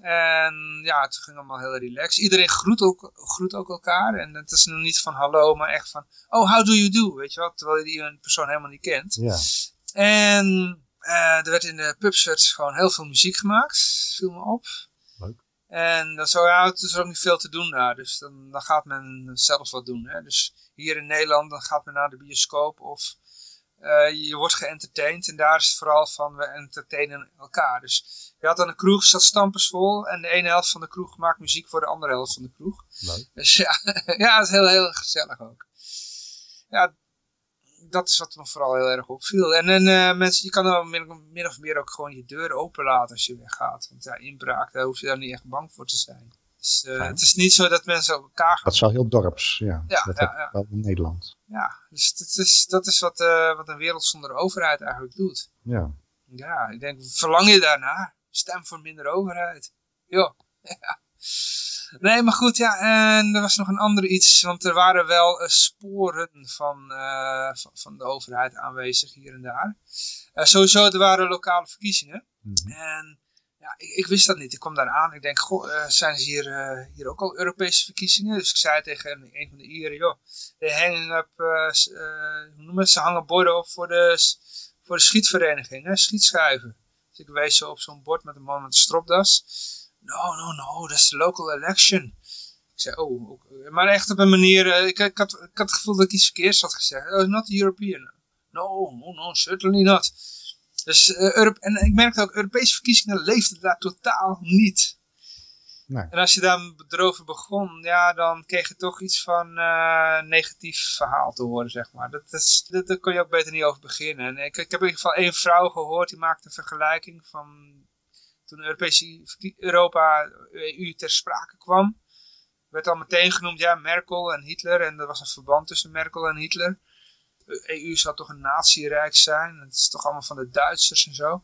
Speaker 2: En ja, het ging allemaal heel relaxed. Iedereen groet ook, groet ook elkaar. En het is nog niet van hallo, maar echt van, oh, how do you do? Weet je wel, terwijl je die persoon helemaal niet kent.
Speaker 4: Ja.
Speaker 2: En uh, er werd in de pubs werd gewoon heel veel muziek gemaakt. Viel me op.
Speaker 4: Leuk.
Speaker 2: En dan zo, ja, het is ook niet veel te doen daar. Dus dan, dan gaat men zelf wat doen. Hè? Dus hier in Nederland, dan gaat men naar de bioscoop of uh, je wordt geëntertained en daar is het vooral van we entertainen elkaar. Dus je had dan een kroeg, zat stampensvol en de ene helft van de kroeg maakt muziek voor de andere helft van de kroeg.
Speaker 4: Leuk.
Speaker 2: Dus ja, ja, het is heel, heel gezellig ook. Ja, dat is wat me vooral heel erg opviel. En, en mensen, je kan dan min, of meer ook gewoon je deur open laten als je weggaat. Want ja, inbraak, daar hoef je daar niet echt bang voor te zijn. Dus, Het is niet zo dat mensen op elkaar gaan.
Speaker 4: Dat is wel heel dorps, ja. ja dat ja, ja. wel in Nederland.
Speaker 2: Ja, dus dat is, dat is wat, wat een wereld zonder overheid eigenlijk doet.
Speaker 4: Ja.
Speaker 2: Ja, ik denk, verlang je daarna? Stem voor minder overheid. Jo. Ja. Nee, maar goed, ja, en er was nog een ander iets, want er waren wel uh, sporen van, uh, van, van, de overheid aanwezig hier en daar. Uh, sowieso, er waren lokale verkiezingen. Mm -hmm. En ja, ik, ik, wist dat niet. Ik kwam daar aan. Ik denk, goh, zijn ze hier, hier ook al Europese verkiezingen? Dus ik zei tegen een van de Ieren, joh, they hanging up, hoe noemen het, ze hangen borden op voor de, voor de schietvereniging, hè, schietschuiven. Ik wees zo op zo'n bord met een man met een stropdas no, no, no, dat is local election. Ik zei, oh, okay. maar echt op een manier, uh, ik, ik, had, ik had het gevoel dat ik iets verkeerds had gezegd. Oh, not European. No, no, no, certainly not. Dus, uh, en ik merkte ook, Europese verkiezingen leefden daar totaal niet. Nee. En als je daar bedroven begon, ja, dan kreeg je toch iets van uh, negatief verhaal te horen, zeg maar. Dat is, dat, daar kon je ook beter niet over beginnen. En ik, ik heb in ieder geval één vrouw gehoord, die maakte een vergelijking van toen Europese Europa, EU ter sprake kwam, werd al meteen genoemd, ja, Merkel en Hitler. En er was een verband tussen Merkel en Hitler. EU zou toch een nazi-rijk zijn. Het is toch allemaal van de Duitsers en zo.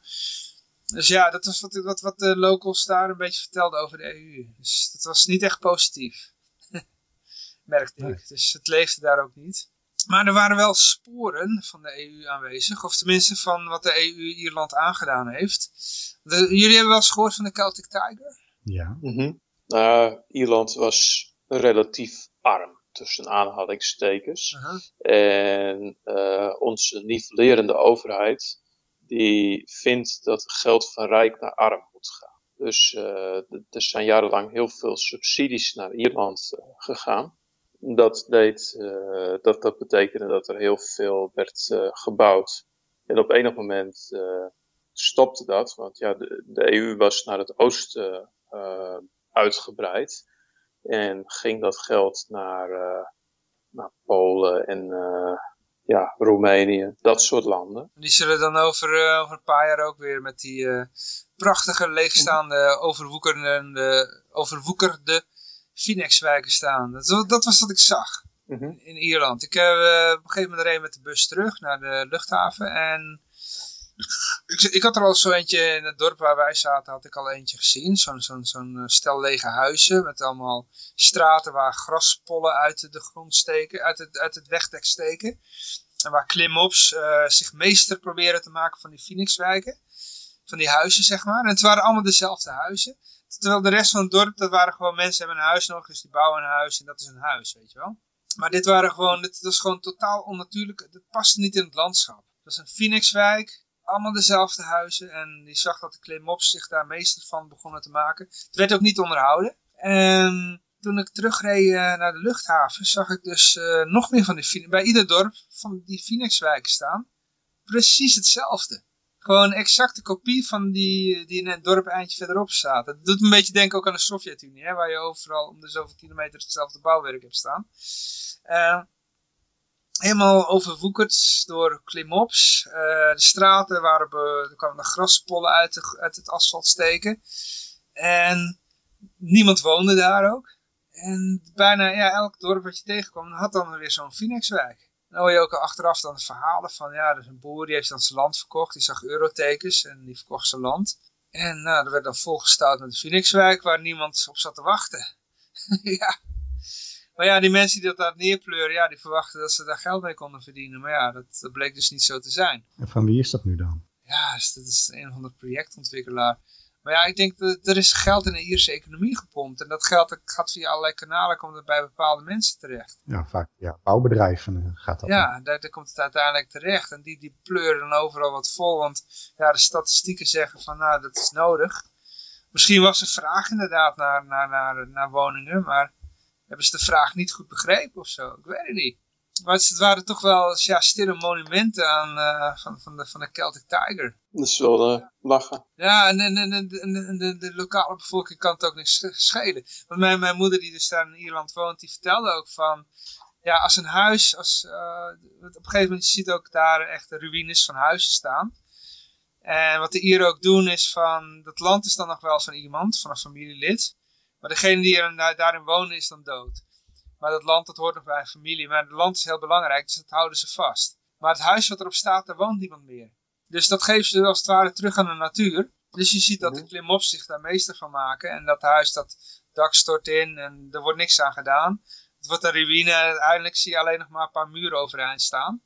Speaker 2: Dus ja, dat was wat, wat, wat de locals daar een beetje vertelden over de EU. Dus dat was niet echt positief. Merkte ik. Dus het leefde daar ook niet. Maar er waren wel sporen van de EU aanwezig. Of tenminste van wat de EU Ierland aangedaan heeft. jullie hebben wel eens gehoord van de Celtic Tiger?
Speaker 4: Ja.
Speaker 3: Mm Ierland was relatief arm, tussen aanhalingstekens. Uh -huh. En uh, onze nivellerende overheid, die vindt dat geld van rijk naar arm moet gaan. Dus uh, er zijn jarenlang heel veel subsidies naar Ierland uh, gegaan dat, deed, uh, dat, dat betekende dat er heel veel werd gebouwd. En op enig moment stopte dat, want ja, de, de, EU was naar het oosten uitgebreid. En ging dat geld naar, naar Polen en ja, Roemenië, dat soort landen.
Speaker 2: Die zullen dan over, over een paar jaar ook weer met die prachtige leegstaande, overwoekerde, overwoekerde Phoenixwijken staan. Dat, dat, was wat ik zag mhm. in Ierland. Ik heb uh, op een gegeven moment reed met de bus terug naar de luchthaven. En ik, ik had er al zo eentje in het dorp waar wij zaten, had ik al eentje gezien. Zo'n zo'n eh, stel lege huizen met allemaal straten waar graspollen uit de grond steken, uit het, uit het wegdek steken. En waar klimops uh, zich meester proberen te maken van die Phoenixwijken. Van die huizen, zeg maar. En het waren allemaal dezelfde huizen. Terwijl de rest van het dorp, dat waren gewoon mensen hebben een huis nog, dus die bouwen een huis en dat is een huis, weet je wel. Maar dit waren gewoon, dit was gewoon totaal onnatuurlijk, het paste niet in het landschap. Het was een Phoenixwijk, allemaal dezelfde huizen en die zag dat de Klemops zich daar meester van begonnen te maken. Het werd ook niet onderhouden. En toen ik terugreed uh, naar de luchthaven, zag ik dus uh, nog meer van die, bij ieder dorp van die Phoenixwijken staan. Precies hetzelfde. Gewoon een exacte kopie van die, die in een dorp eindje verderop staat. Dat doet me een beetje denken ook aan de Sovjet-Unie, waar je overal om de zoveel kilometer hetzelfde bouwwerk hebt staan. Uh, helemaal overwoekerd door klimops. Uh, de straten waren, be, er kwamen graspollen uit, uit het asfalt steken. En niemand woonde daar ook. En bijna ja, elk dorp wat je tegenkwam had dan weer zo'n Phoenixwijk. Dan hoor je ook achteraf dan verhalen van, ja, er is een boer die heeft dan zijn land verkocht. Die zag eurotekens en die verkocht zijn land. En nou, er werd dan volgestouwd met de Phoenixwijk waar niemand op zat te wachten. ja. Maar ja, die mensen die dat daar neerpleuren, ja, die verwachten dat ze daar geld mee konden verdienen. Maar ja, dat, dat bleek dus niet zo te zijn.
Speaker 4: En van wie is dat nu dan?
Speaker 2: Ja, dat is een van de projectontwikkelaar. Maar ja, ik denk dat er is geld in de Ierse economie gepompt. En dat geld gaat via allerlei kanalen komt het bij bepaalde mensen terecht.
Speaker 4: Ja, vaak ja, bouwbedrijven eh, gaat dat.
Speaker 2: Ja, daar, daar, komt het uiteindelijk terecht. En die, die pleuren dan overal wat vol. Want ja, de statistieken zeggen van nou, dat is nodig. Misschien was er vraag inderdaad naar, naar, naar, naar woningen. Maar hebben ze de vraag niet goed begrepen of zo? Ik weet het niet. Maar het waren toch wel ja, stille monumenten aan, uh, van, van, de, van de Celtic Tiger.
Speaker 3: Dat is wel uh, lachen.
Speaker 2: Ja, en, en, en, en de, de, lokale bevolking kan het ook niks schelen. Want mijn, mijn moeder die dus daar in Ierland woont, die vertelde ook van... ja, als een huis, als, op een gegeven moment je ziet ook daar echt de ruïnes van huizen staan. En wat de Ieren ook doen is van, dat land is dan nog wel van iemand, van een familielid. Maar degene die er, daarin wonen is dan dood. Maar dat land dat hoort nog bij een familie. Maar het land is heel belangrijk, dus dat houden ze vast. Maar het huis wat erop staat, daar woont niemand meer. Dus dat geeft ze als het ware terug aan de natuur. Dus je ziet dat de klimop zich daar meester van maken. En dat huis, dat dak stort in en er wordt niks aan gedaan. Het wordt een ruïne en uiteindelijk zie je alleen nog maar een paar muren overeind staan.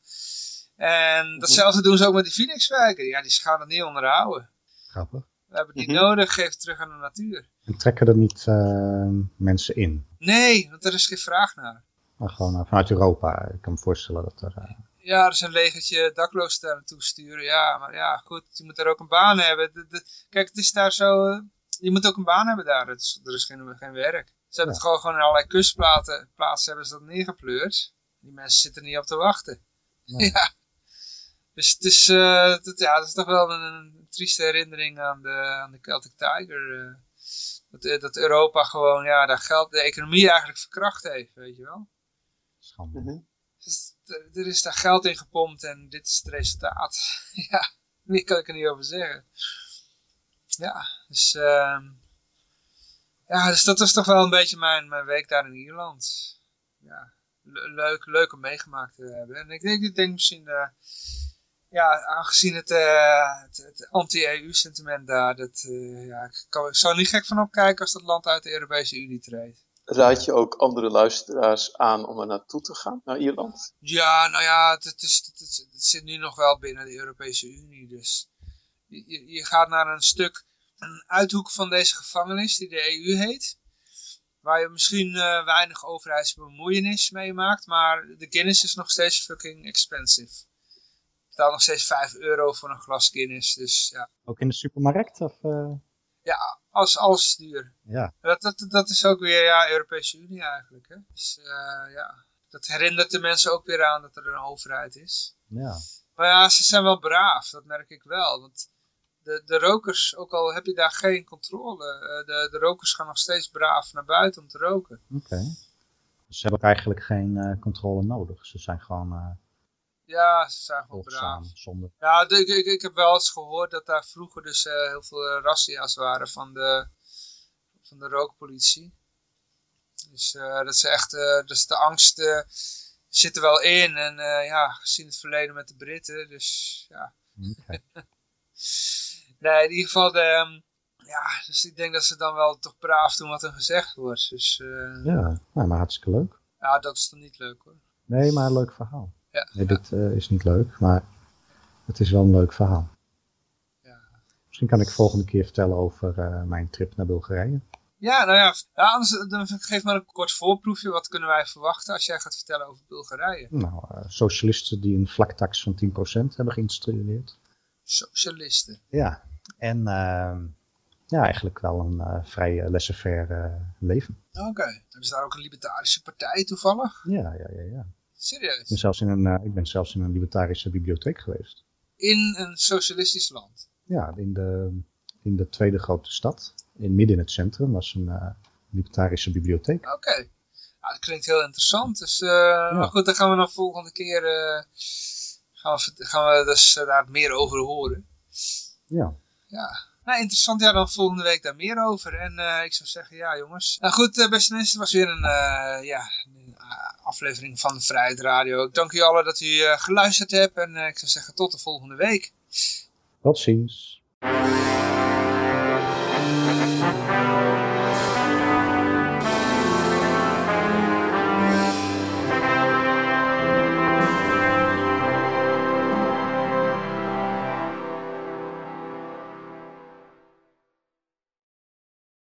Speaker 2: En mhm. datzelfde doen ze ook met die Phoenixwerken. Ja, die gaan het niet onderhouden.
Speaker 4: Grappig.
Speaker 2: We hebben het niet mhm. nodig, geef het terug aan de natuur.
Speaker 4: En trekken er niet uh, mensen in?
Speaker 2: Nee, want er is geen vraag naar.
Speaker 4: Maar gewoon uh, vanuit Europa. Ik kan me voorstellen dat er... Uh...
Speaker 2: Ja, er is een legertje dakloos daar naartoe sturen. Ja, maar ja, goed, je moet er ook een baan hebben. De, kijk, het is daar zo... je moet ook een baan hebben daar. Is, er is geen, geen werk. Ze hebben het gewoon, gewoon in allerlei kustplaatsen plaatsen hebben ze dat neergepleurd. Die mensen zitten niet op te wachten. Ja. Dus het is, uh, dat, ja, dat is toch wel een, een, trieste herinnering aan de, aan de Celtic Tiger. Uh, dat, eh, dat Europa gewoon, ja, daar geld, de economie eigenlijk verkracht heeft, weet je wel.
Speaker 4: Schande. Mhm.
Speaker 2: Dus, er is daar geld in gepompt en dit is het resultaat. ja, meer kan ik er niet over zeggen. Ja, dus, uh, ja, dus dat was toch wel een beetje mijn, mijn week daar in Ierland. Ja, leuk, leuk om meegemaakt te hebben. En ik denk, ik denk misschien... Uh, ja, aangezien het, uh, het, het anti-EU sentiment daar, dat, uh, ja, ik, kan, ik zou er niet gek van opkijken als dat land uit de Europese Unie treedt.
Speaker 3: Raad je ook andere luisteraars aan om er naartoe te gaan, naar Ierland?
Speaker 2: Ja, nou ja, het, het, is, het, het zit nu nog wel binnen de Europese Unie, dus je, je gaat naar een stuk, een uithoek van deze gevangenis die de EU heet waar je misschien uh, weinig overheidsbemoeienis mee maakt, maar de Guinness is nog steeds fucking expensive betaal nog steeds 5 euro voor een glas Guinness. Dus, ja.
Speaker 4: Ook in de supermarkt? Of, uh...
Speaker 2: Ja, als, als duur.
Speaker 4: Ja.
Speaker 2: Dat, dat, dat is ook weer ja, Europese Unie eigenlijk. Hè? Dus uh, ja, dat herinnert de mensen ook weer aan dat er een overheid is.
Speaker 4: Ja.
Speaker 2: Maar ja, ze zijn wel braaf, dat merk ik wel. Want de, de rokers, ook al heb je daar geen controle, uh, de, de rokers gaan nog steeds braaf naar buiten om te roken.
Speaker 4: Oké. Dus ze hebben eigenlijk geen uh, controle nodig. Ze zijn gewoon
Speaker 2: ja, ze zijn gewoon braaf.
Speaker 4: Zonder...
Speaker 2: Ja, ik, ik, ik, heb wel eens gehoord dat daar vroeger dus uh, heel veel uh, razzia's waren van de, van de rookpolitie. Dus uh, dat ze echt, dus de angst zit er wel in. En ja, gezien het verleden met de Britten, dus ja. Okay. nee, in ieder geval, de, um, ja, dus ik denk dat ze dan wel toch braaf doen wat er gezegd wordt. Dus,
Speaker 4: ja, nou, maar hartstikke leuk.
Speaker 2: Ja, dat is dan niet leuk hoor.
Speaker 4: Nee, maar een leuk verhaal.
Speaker 2: Ja,
Speaker 4: nee, dit uh, is niet leuk, maar het is wel een leuk verhaal.
Speaker 2: Ja.
Speaker 4: Misschien kan ik volgende keer vertellen over uh, mijn trip naar Bulgarije.
Speaker 2: Ja, nou ja, anders, dan geef maar een kort voorproefje. Wat kunnen wij verwachten als jij gaat vertellen over Bulgarije?
Speaker 4: Nou, uh, socialisten die een vlaktax van 10% hebben geïnstalleerd.
Speaker 2: Socialisten?
Speaker 4: Ja, en ehm, ja, eigenlijk wel een vrij laissez-faire leven.
Speaker 2: Oké, okay. is daar ook een libertarische partij toevallig?
Speaker 4: Ja, ja, ja, ja.
Speaker 2: Serieus?
Speaker 4: Ik ben, zelfs in een, uh, ik ben zelfs in een libertarische bibliotheek geweest.
Speaker 2: In een socialistisch land?
Speaker 4: Ja, in de, in de tweede grote stad. In, midden in het centrum was een uh, libertarische bibliotheek.
Speaker 2: Oké. Dat klinkt heel interessant. Dus, uh, ja. Maar goed, dan gaan we nog volgende keer gaan we, gaan we dus daar meer over horen.
Speaker 4: Ja.
Speaker 2: Ja. Nou, interessant. Ja, dan volgende week daar meer over. En ik zou zeggen, ja jongens. Nou goed, beste mensen, het was weer een, ja, een aflevering van Vrijheid Radio. Ik dank u allen dat u geluisterd hebt. En ik zou zeggen, tot de volgende week.
Speaker 4: Tot ziens.